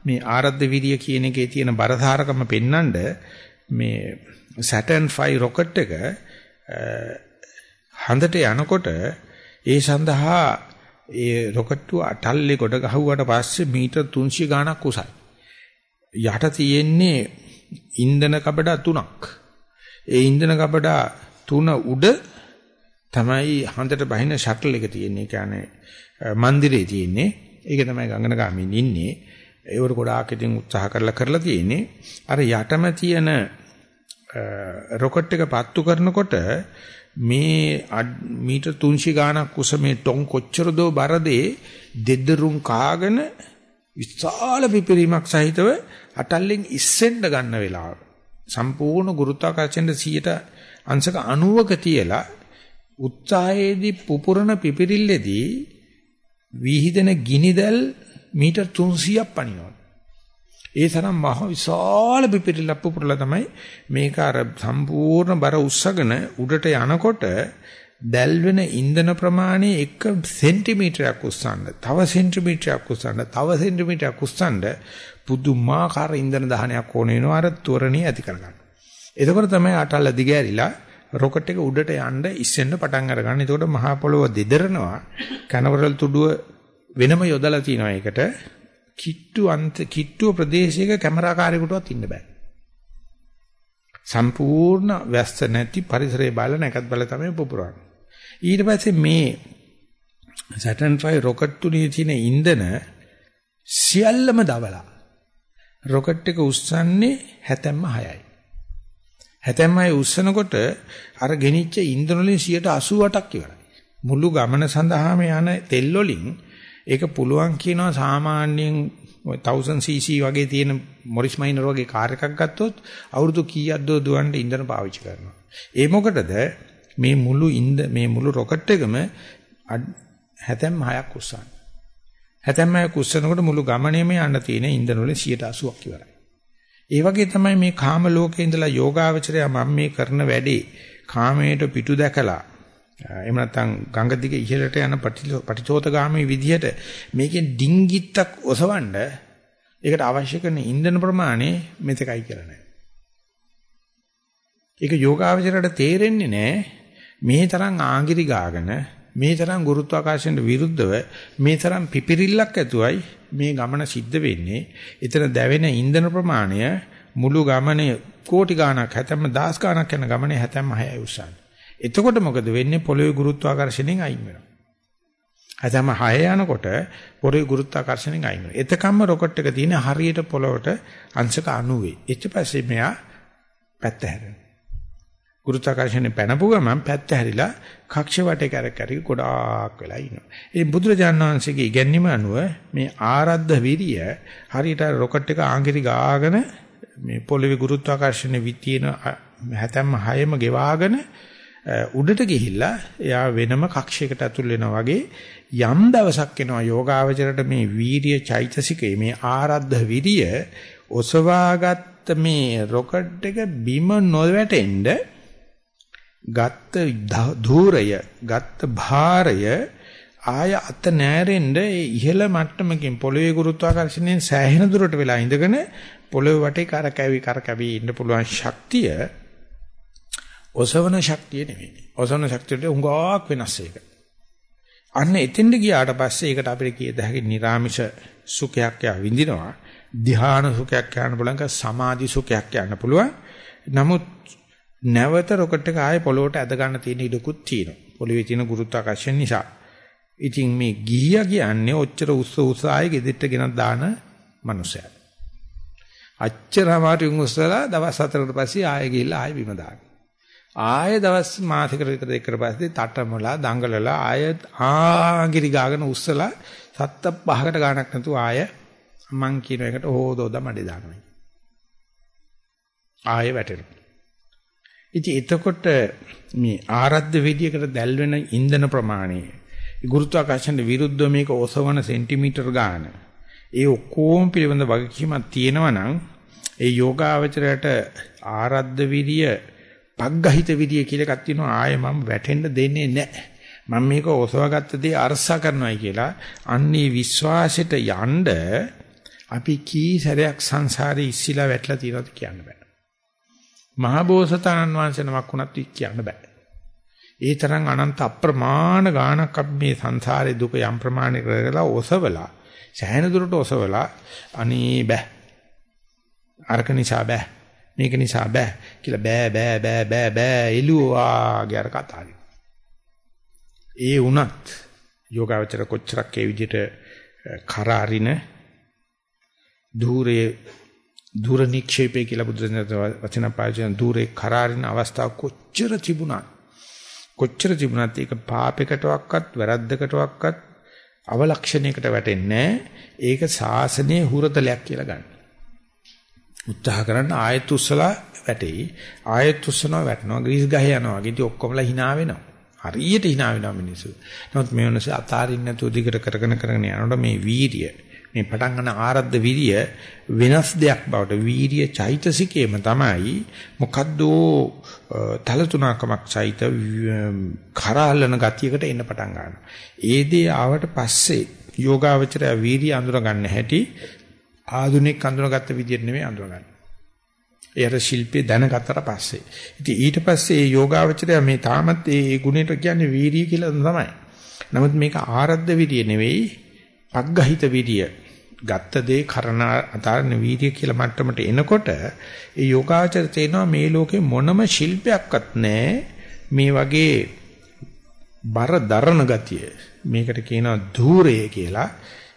මේ ආරද්ධ විරිය කියන එකේ තියෙන බරධාරකම පෙන්නඳ මේ Saturn 5 rocket එක හඳට යනකොට ඒ සඳහා ඒ රොකට් අටල්ලේ කොට ගහුවාට පස්සේ මීටර් 300 ගාණක් උසයි. යට තියෙන්නේ ඉන්ධන කබඩ තුනක්. ඒ ඉන්ධන කබඩ තුන උඩ තමයි හඳට බහින ෂටල් එක තියෙන්නේ. ඒ කියන්නේ මන්දිරේ තියෙන්නේ. ඒක තමයි ගංගනගාමින් ඉන්නේ. ඒවට ගොඩාක් ඉතින් උත්සාහ කරලා කරලා තියෙන්නේ. අර යටම තියෙන රොකට් එක පත්තු කරනකොට මේ මීටර් 300 ගාණක් උස මේ ටොන් කොච්චර දෝ බරදේ දෙදරුම් කාගෙන විශාල පිපිරීමක් සහිතව අටල්ලෙන් ඉස්සෙන්න ගන්න වෙලාව. සම්පූර්ණ ගුරුත්වාකර්ෂණයට 100ට අංශක 90ක තියලා උත්සාහයේදී පුපුරන පිපිරිල්ලේදී විහිදෙන ගිනිදැල් මීටර් 300ක් පනිනවා. ඒ තරම් මහ විශාල පිපිරිල්ලක් පුපුරලා තමයි මේක අර සම්පූර්ණ බර උස්සගෙන උඩට යනකොට දැල් වෙන ඉන්ධන ප්‍රමාණය 1 සෙන්ටිමීටරයක් උස්සන්න, තව සෙන්ටිමීටරයක් උස්සන්න, තව සෙන්ටිමීටරයක් උස්සන්න පුදුමාකාර ඉන්ධන දහනයක් ඕන වෙනවා අර ත්වරණිය ඇති කරගන්න. එතකොට තමයි අටල්ල දිගෑරිලා රොකට් එක උඩට යන්න ඉස්සෙන්න පටන් අරගන්න. එතකොට මහා පොළොව දෙදරනවා. කනවරල් තුඩුව වෙනම යොදලා තිනවා ඒකට. කිට්ටු අන්ත කිට්ටුව ප්‍රදේශයක කැමරාකාරයෙකුටවත් ඉන්න බෑ. සම්පූර්ණ වැස්ස නැති පරිසරයේ බලන එකත් බල තමයි පුපුරන්නේ. ඊට පස්සේ මේ Saturn 5 රොකට් තුනේ තියෙන ඉන්ධන සියල්ලම දවලා රොකට් එක උස්සන්නේ හැතැම්ම 6යි. හැතැම්ම 6 උස්සනකොට අර ගෙනිච්ච ඉන්ධන වලින් 88ක් ඉවරයි. මුළු ගමන සඳහාම යන තෙල් වලින් ඒක පුළුවන් කියනවා සාමාන්‍යයෙන් 1000 cc වගේ තියෙන මොරිස් මයිනර් වගේ කාර් එකක් ගත්තොත් අවුරුදු කීයක්ද දුවන්න ඉන්ධන පාවිච්චි කරනවා. ඒ මොකටද මේ මුළු ඉන්ද මේ මුළු රොකට් එකම හැතැම් 6ක් උස්සන්නේ. හැතැම් 6ක් උස්සනකොට මුළු ගමනේම යන්න තියෙන ඉන්ධන වලින් 80ක් ඉවරයි. ඒ වගේ තමයි මේ කාම ලෝකේ ඉඳලා යෝගාවචරය මම මේ කරන වැඩේ කාමයට පිටු දැකලා එහෙම නැත්නම් ගංග දිගේ ඉහළට යන පටිචෝතගාමී විදිහට මේකෙන් ඩිංගිත්තක් ඔසවන්න ඒකට අවශ්‍ය කරන ඉන්ධන ප්‍රමාණය මෙතකයි කියලා නෑ. ඒක යෝගාවචරයට තේරෙන්නේ නෑ මේ තරම් ආගිරි ගාගෙන මේ තරම් ගුරුත්වාකර්ෂණයට විරුද්ධව මේ තරම් පිපිරිල්ලක් ඇතුවයි මේ ගමන සිද්ධ වෙන්නේ. එතන දැවෙන ඉන්ධන ප්‍රමාණය මුළු ගමනේ කෝටි ගාණක් හැතැම්ම දහස් ගාණක් යන ගමනේ හැතැම්ම 6යි උසන්නේ. එතකොට මොකද වෙන්නේ පොළොවේ ගුරුත්වාකර්ෂණයෙන් අයින් වෙනවා. හැතැම්ම 6 යනකොට පොළොවේ ගුරුත්වාකර්ෂණයෙන් අයින් වෙනවා. එතකම්ම රොකට් එක තියෙන හරියට පොළොවට අංශක 90. ඊට පස්සේ මෙයා පැත්ත හැරෙනවා. ගුරුත්වාකර්ෂණය පැනපු ගමන් පැත්ත හැරිලා කක්ෂ වටේ කර කර ගොඩාක් වෙලා ඉන්නවා. ඒ බුදුරජාණන් වහන්සේගේ ඉගැන්වීම අනුව මේ ආරද්ධ විරිය හරියට රොකට් එක ආංගිරි ගාගෙන මේ පොළවේ ගුරුත්වාකර්ෂණ විතින හැතැම්ම හයම ගෙවාගෙන උඩට ගිහිල්ලා එයා වෙනම කක්ෂයකට ඇතුල් වෙනවා වගේ යම් දවසක් එනවා යෝගාවචරයට මේ වීරිය චෛතසිකේ මේ ආරද්ධ විරිය ඔසවාගත්ත මේ රොකට් එක බිම නොවැටෙන්න ගත්ත ධූරය ගත්ත භාරය ආය අත නෑරෙන්න ඒ ඉහළ මට්ටමකින් පොළවේ ගුරුත්වාකර්ෂණයෙන් සෑහෙන දුරට වෙලා ඉඳගෙන පොළවේ වටේ කරකැවි කරකැවි ඉන්න පුළුවන් ශක්තිය ඔසවන ශක්තිය නෙවෙයි. ඔසවන ශක්තියට උඟාවක් වෙනස් එක. අන්න එතෙන්ද ගියාට පස්සේ ඒකට අපිට කියද හැකි නිර්ාමිෂ සුඛයක් යා විඳිනවා. ධ්‍යාන සුඛයක් යන්න පුළුවන් සමාධි සුඛයක් යන්න පුළුවන්. නමුත් නැවත රොකට් එක ආයේ පොළොවට ඇද ගන්න තියෙන ඉඩකුත් තියෙනවා. පොළොවේ තියෙන ගුරුත්වාකර්ෂණ නිසා. ඉතින් මේ ගිහියා කියන්නේ ඔච්චර උස්ස උස්ස ආයේ ගෙදෙට්ට ගෙනත් දාන මනුස්සයා. අච්චර අමාරුන් උස්සලා දවස් හතරකට පස්සේ ආයේ ගිහිල්ලා ආයේ බිම දාන. ආයේ දවස් මාසෙකට විතර දෙකකට පස්සේ තටමලා දඟලලා ආයේ ආගිරි ගාගෙන උස්සලා සත්ත පහකට ගාණක් නැතුව ආයේ මං කියන එකට හොදෝද මඩේ දානවා. ආයේ වැටෙනවා. ඉතින් එතකොට මේ ආරද්ධ වේදිකේට දැල් වෙන ඉන්ධන ප්‍රමාණය ගුරුත්වාකර්ෂණ විරුද්ධව මේක ඔසවන සෙන්ටිමීටර් ගාන ඒ ඔක්කොම පිළිබඳ වගකීමක් තියෙනවා නම් ඒ යෝගාවචරයට ආරද්ධ විරිය පග්ගහිත විරිය කියලා එකක් තියෙනවා ආයේ මම වැටෙන්න දෙන්නේ නැහැ මම මේක ඔසවගත්ත දේ අරසා කරනවායි කියලා අන්නේ විශ්වාසෙට යන්න අපි කී සැරයක් සංසාරේ ඉස්සිලා වැටලා තියෙනවද කියන්න බෑ මහා බෝසතාණන් වහන්සේ නමක් වුණත් කියන්න බෑ. ඒ තරම් අනන්ත අප්‍රමාණ ගාණක් අපි මේ සංසාරේ දුක යම් ප්‍රමාණයක කරලා ඔසවලා සෑහෙන දුරට ඔසවලා අනේ බෑ. අරක නිසා බෑ. මේක නිසා බෑ කියලා බෑ බෑ බෑ බෑ බෑ එළුවා ගියර කතාවේ. ඒ වුණත් යෝගාවචර කොච්චරක් ඒ විදිහට කරාරින ධූරයේ දුර නික්ෂේපය කියලා බුදුසෙන් වචන පාවිච්චි දුරේ කරාරින අවස්ථාව කොච්චර තිබුණා කොච්චර තිබුණත් ඒක පාපයකටවත් වැරද්දකටවත් අවලක්ෂණයකට වැටෙන්නේ ඒක සාසනයේ හුරතලයක් කියලා ගන්න. උත්සාහ කරන්න ආයෙත් උස්සලා වැටෙයි. ආයෙත් උස්සනවා වැටෙනවා. ග්‍රීස් ගහේ යනවා. ඉතින් ඔක්කොමලා hina වෙනවා. හරියට hina වෙනවා මිනිස්සු. නමුත් මේ වෙනස අතාරින්න නැතුව දිගට කරගෙන කරගෙන යනකොට මේ වීරිය මේ පටන් ගන්න ආරද්ධ විරිය වෙනස් දෙයක් බවට වීරිය චෛතසිකේම තමයි මොකද්ද තලතුණකමක් සහිත කරාලන ගතියකට එන්න පටන් ගන්නවා. ඒ දේ ආවට පස්සේ යෝගාවචරය වීරිය අඳුර ගන්න හැටි ආධුනික අඳුරගත්ත විදියට නෙමෙයි අඳුරගන්නේ. ඒතර ශිල්පේ දැනගත්තට පස්සේ. ඉතින් ඊට පස්සේ මේ යෝගාවචරය මේ තාමත් ඒ ගුණයට කියන්නේ වීරිය කියලා තමයි. නමුත් මේක ආරද්ධ විරිය නෙවෙයි, පග්ගහිත විරිය. ගත්ත දේ කරන අතාරන වීර්ය කියලා මට්ටමට එනකොට ඒ යෝගාචර තේනවා මේ ලෝකේ මොනම ශිල්පයක්වත් නැහැ මේ වගේ බර දරන ගතිය මේකට කියනවා ධූරය කියලා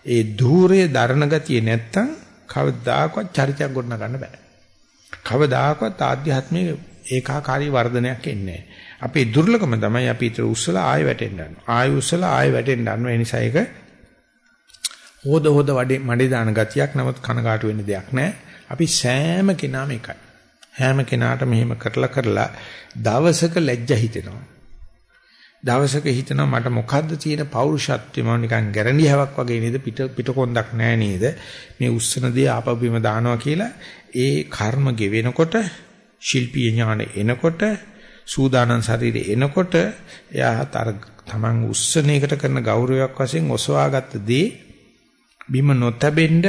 ඒ ධූරයේ දරන ගතිය නැත්තම් කවදාකවත් චරිතයක් ගොඩ ගන්න බෑ කවදාකවත් ආධ්‍යාත්මික ඒකාකාරී වර්ධනයක් එන්නේ නැහැ අපේ දුර්ලභම තමයි අපි ඊට උස්සලා ආයෙ වැටෙන්න ගන්නවා ආයෙ උස්සලා ආයෙ වැටෙන්න ගන්නවා ඒ නිසා ඒක හොද හොද වඩේ මඩේ දාන ගතියක් නමුත් කනගාටු වෙන්න දෙයක් නැහැ. අපි සෑම කෙනාම එකයි. හැම කෙනාට මෙහෙම කරලා කරලා දවසක ලැජ්ජ හිතෙනවා. දවසක හිතනවා මට මොකද්ද තියෙන පෞරුෂත්වය? මම නිකන් ගැරන්ඩියාවක් වගේ නේද? පිට පිටකොන්දක් නැහැ නේද? මේ උස්සන දේ ආපබිම දානවා කියලා. ඒ කර්ම ගෙවෙනකොට ශිල්පීය ඥාන එනකොට සූදානම් ශරීරය එනකොට එයා අර තමන් උස්සන එකට කරන ගෞරවයක් වශයෙන් ඔසවාගත්ත දේ බිම නොතැබෙන්න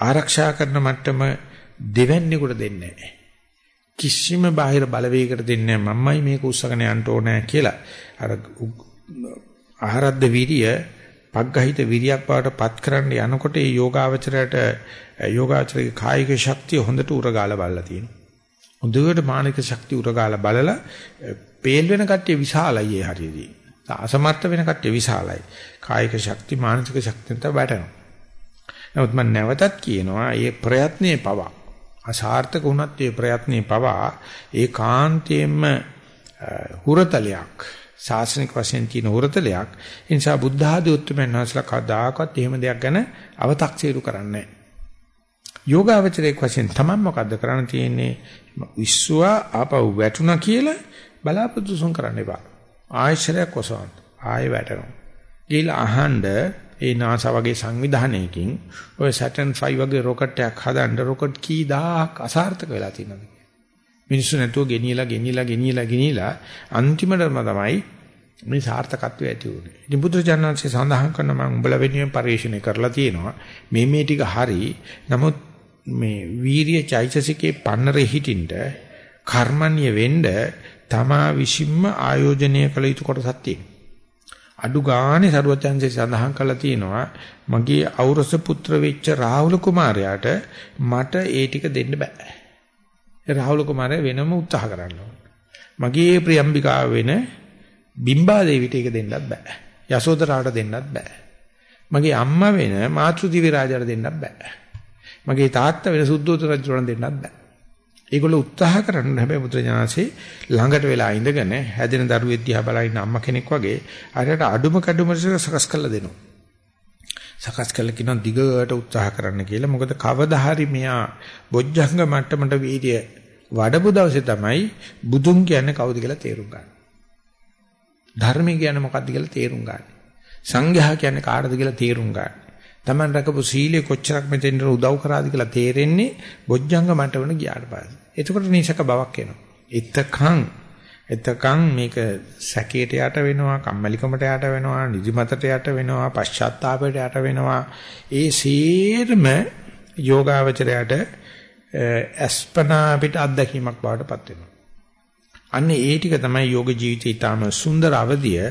ආරක්ෂා කරන මට්ටම දෙවන්නේකට දෙන්නේ නැහැ. කිසිම බාහිර බලවේගයකට දෙන්නේ නැහැ. මම්මයි මේක උස්සගෙන යන්න ඕනේ කියලා. අර ආහාරද්ද විරිය පග්ගහිත විරියක් බවට පත් කරන්න යනකොට ඒ යෝගාවචරයට යෝගාචරයේ කායික ශක්තිය හොඳට උරගාලා බලලා තියෙනවා. හොඳට මානසික ශක්තිය උරගාලා බලලා පේල් වෙන කට්ටිය විශාලයි ඒ හරියදී. අසමර්ථ වෙන කට්ටිය විශාලයි. කායික ශක්ති මානසික ශක්තියෙන් තමයි බැටෙනවා. නමුත් මම නැවතත් කියනවා මේ ප්‍රයත්නයේ පවා අසාර්ථක වුණත් මේ ප්‍රයත්නයේ පවා ඒකාන්තයෙන්ම හුරතලයක් ශාසනික වශයෙන් තියෙන හුරතලයක්. ඒ නිසා බුද්ධ ආදී උත්තරමයන් වහන්සේලා කවදාකවත් එහෙම දෙයක් ගැන අව탁සීරු කරන්නේ යෝගාවචරයේ වශයෙන් තමයි මොකද්ද කරන්න තියෙන්නේ? විශ්වා ආපහු වැටුණා කියලා බලාපොරොත්තු කරන්න එපා. ආයශරයක් ඔසවන්න. ආයෙ වැටෙනවා. ගිහලා අහන්න ඒ NASA වගේ සංවිධානයකින් ඔය Saturn 5 වගේ රොකට් එකක් හදන්න රොකට් කී දහක් අසාර්ථක වෙලා තියෙනවා. මිනිස්සු නැතුව ගෙනියලා ගෙනියලා ගෙනියලා ගෙනියලා අන්තිමටම තමයි මේ සාර්ථකත්වය ඇති වුනේ. ඉතින් බුදුරජාණන්සේ සඳහන් කරන මම උඹලා වෙනුවෙන් පරිශීලනය කරලා තියෙනවා. මේ මේ ටික හරි. නමුත් මේ වීරිය චෛතසිකේ පන්නරේ හිටින්න කර්මන්‍ය වෙන්න තමා විසින්ම ආයෝජනය කළ යුතු කොටසක් තියෙනවා. අඩු ගානේ සරුවචන්සේ සඳහන් කළා තියෙනවා මගේ ඖරස පුත්‍ර වෙච්ච රාහුල කුමාරයාට මට ඒ ටික දෙන්න බෑ. රාහුල කුමාරයා වෙනම උත්සාහ කරන්න මගේ ප්‍රියම්බිකාව වෙන බිම්බා දේවිට ඒක දෙන්නත් බෑ. යසෝදරාට දෙන්නත් බෑ. මගේ අම්මා වෙන මාතෘදිවි රාජාට දෙන්නත් බෑ. මගේ තාත්තා වෙන සුද්ධෝදන රජුට දෙන්නත් බෑ. ඒගොල්ලෝ උත්සාහ කරන හැබැයි බුදුරජාණන්සේ ළඟට වෙලා ඉඳගෙන හැදෙන දරුවෙක් දිහා බලන අම්මා කෙනෙක් වගේ අරයට අඩුම කඩුම සකස් කරලා දෙනවා. සකස් කරලා කියනවා දිගට උත්සාහ කරන්න කියලා. මොකද කවදා හරි මෙයා බොජ්ජංග මට්ටමට වීර්ය වඩපු දවසේ තමයි බුදුන් කියන්නේ කවුද කියලා තේරුම් ගන්න. ධර්මය කියන්නේ මොකක්ද කියලා තේරුම් ගන්න. සංඝයා කියන්නේ කාටද කියලා තේරුම් ගන්න. Taman රකපු සීලය කොච්චරක් මෙතෙන්ට උදව් කරාද කියලා තේරෙන්නේ බොජ්ජංග මට්ටමට ගියාට පස්සේ. එතකොට නිසක බවක් එනවා. එතකන් එතකන් මේක සැකයට යට වෙනවා, කම්මැලිකමට යට වෙනවා, නිදිමතට යට වෙනවා, පශ්චාත්තාපයට යට වෙනවා. ඒ සීරම යෝගාවචරයට අස්පනා පිට අත්දැකීමක් බවට පත් වෙනවා. අන්න ඒ ටික තමයි යෝග ජීවිතේ ඊටාම සුන්දර අවධිය.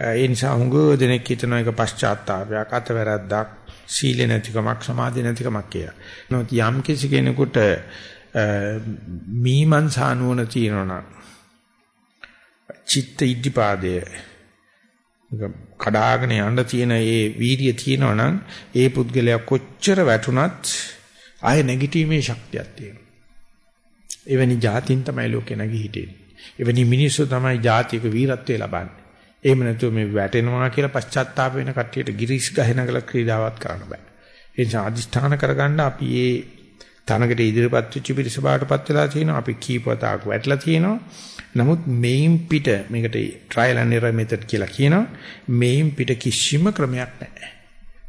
ඒ නිසා හුඟ දෙනෙක් හිතන එක පශ්චාත්තාපයක් අතවැරද්දක් සීල නැතිකමක් සමාධි නැතිකමක් කියලා. නමුත් යම් කිසි කෙනෙකුට මීමන්සා නුවණ තියෙනවා චිත්ත ඉද්ධිපාදය කඩාගෙන යන්න තියෙන ඒ වීර්යය තියෙනවා නම් ඒ පුද්ගලයා කොච්චර වැටුණත් ආයේ නැගිටීමේ ශක්තියක් තියෙනවා. එවැනි જાතින් තමයි ලෝකේ නැගී හිටින්නේ. එවැනි මිනිස්සු තමයි જાතියක වීරත්වය ලබන්නේ. එහෙම නැතුව මේ වැටෙනවා කියලා පශ්චාත්තාප වෙන කට්ටියට ගිරිස් ගහනකල ක්‍රීඩාවක් කරන්න බෑ. ඒ නිසා අදිෂ්ඨාන කරගන්න අපි මේ තනකට ඉදිරිපත් වෙච්ච පිරිස බාටපත් වෙලා තියෙනවා. අපි කීපවතාවක් වැටලා තියෙනවා. නමුත් මේන් පිට මේකට ට්‍රයිල් ඇන්ඩ් එරර් මෙතඩ් කියලා කියනවා. මේන් පිට කිසිම ක්‍රමයක් නැහැ.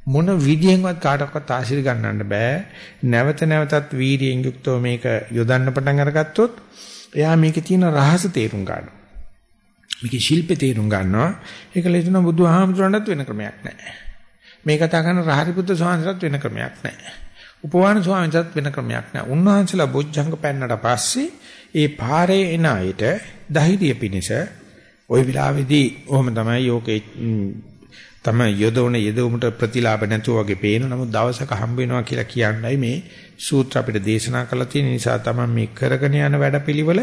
මොන විදියෙන්වත් කාටවත් ආශිර්වාද ගන්නන්න බෑ. නැවත නැවතත් වීර්යයෙන් යුක්තව මේක යොදන්න පටන් අරගත්තොත් එයා මේකේ තියෙන රහස තේරුම් ගන්නවා. මේකේ ශිල්පේ තේරුම් ගන්නවා. ඒක ලෙසන බුදුහාමුදුරන්ටත් වෙන ක්‍රමයක් නැහැ. මේ කතා කරන රහරිපුත්‍ර ස්වාමීන්ටත් වෙන ක්‍රමයක් නැහැ. උපවාන ස්වාමීන්ටත් වෙන ක්‍රමයක් නැහැ. උන්වහන්සේලා බොජ්ජංග පෙන්නට පස්සේ ඒ පාරේ එන අයට ධෛර්ය පිනිස ওই විලාවේදී ඔහොම තමයි යෝකේ තමයි යදවන යදවමුට ප්‍රතිලාභ නැතුව වගේ පේන නමුත් දවසක හම්බ වෙනවා කියලා කියන්නයි මේ සූත්‍ර අපිට දේශනා කරලා තියෙන නිසා තමයි මේ කරගෙන යන වැඩපිළිවෙල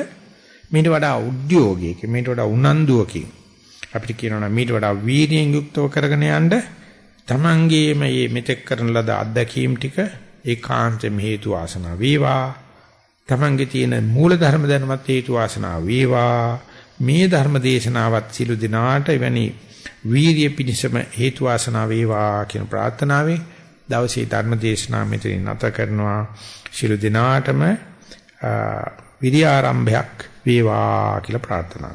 මීට වඩා උද්‍යෝගයකින් මීට වඩා උනන්දුවකින්. අපිට කියනවා නම් මීට වඩා වීර්යයෙන් යුක්තව කරගෙන යන්න තමන්ගේම මේ මෙතෙක් කරන ලද අත්දැකීම් ටික ඒකාන්තෙම හේතු ආසනා වේවා. තමන්ගේ තියෙන මූල ධර්ම දැනුමත් හේතු ආසනා වේවා. මේ ධර්ම දේශනාවත් සිළු දිනාට එවැනි වීරිය පිණිසම හේතු වාසනා වේවා කියන ප්‍රාර්ථනාවෙන් දවසේ ධර්ම දේශනාව මෙතනින් නැත කරනවා. ශිළු දිනාටම විරිය ආරම්භයක් වේවා කියලා ප්‍රාර්ථනා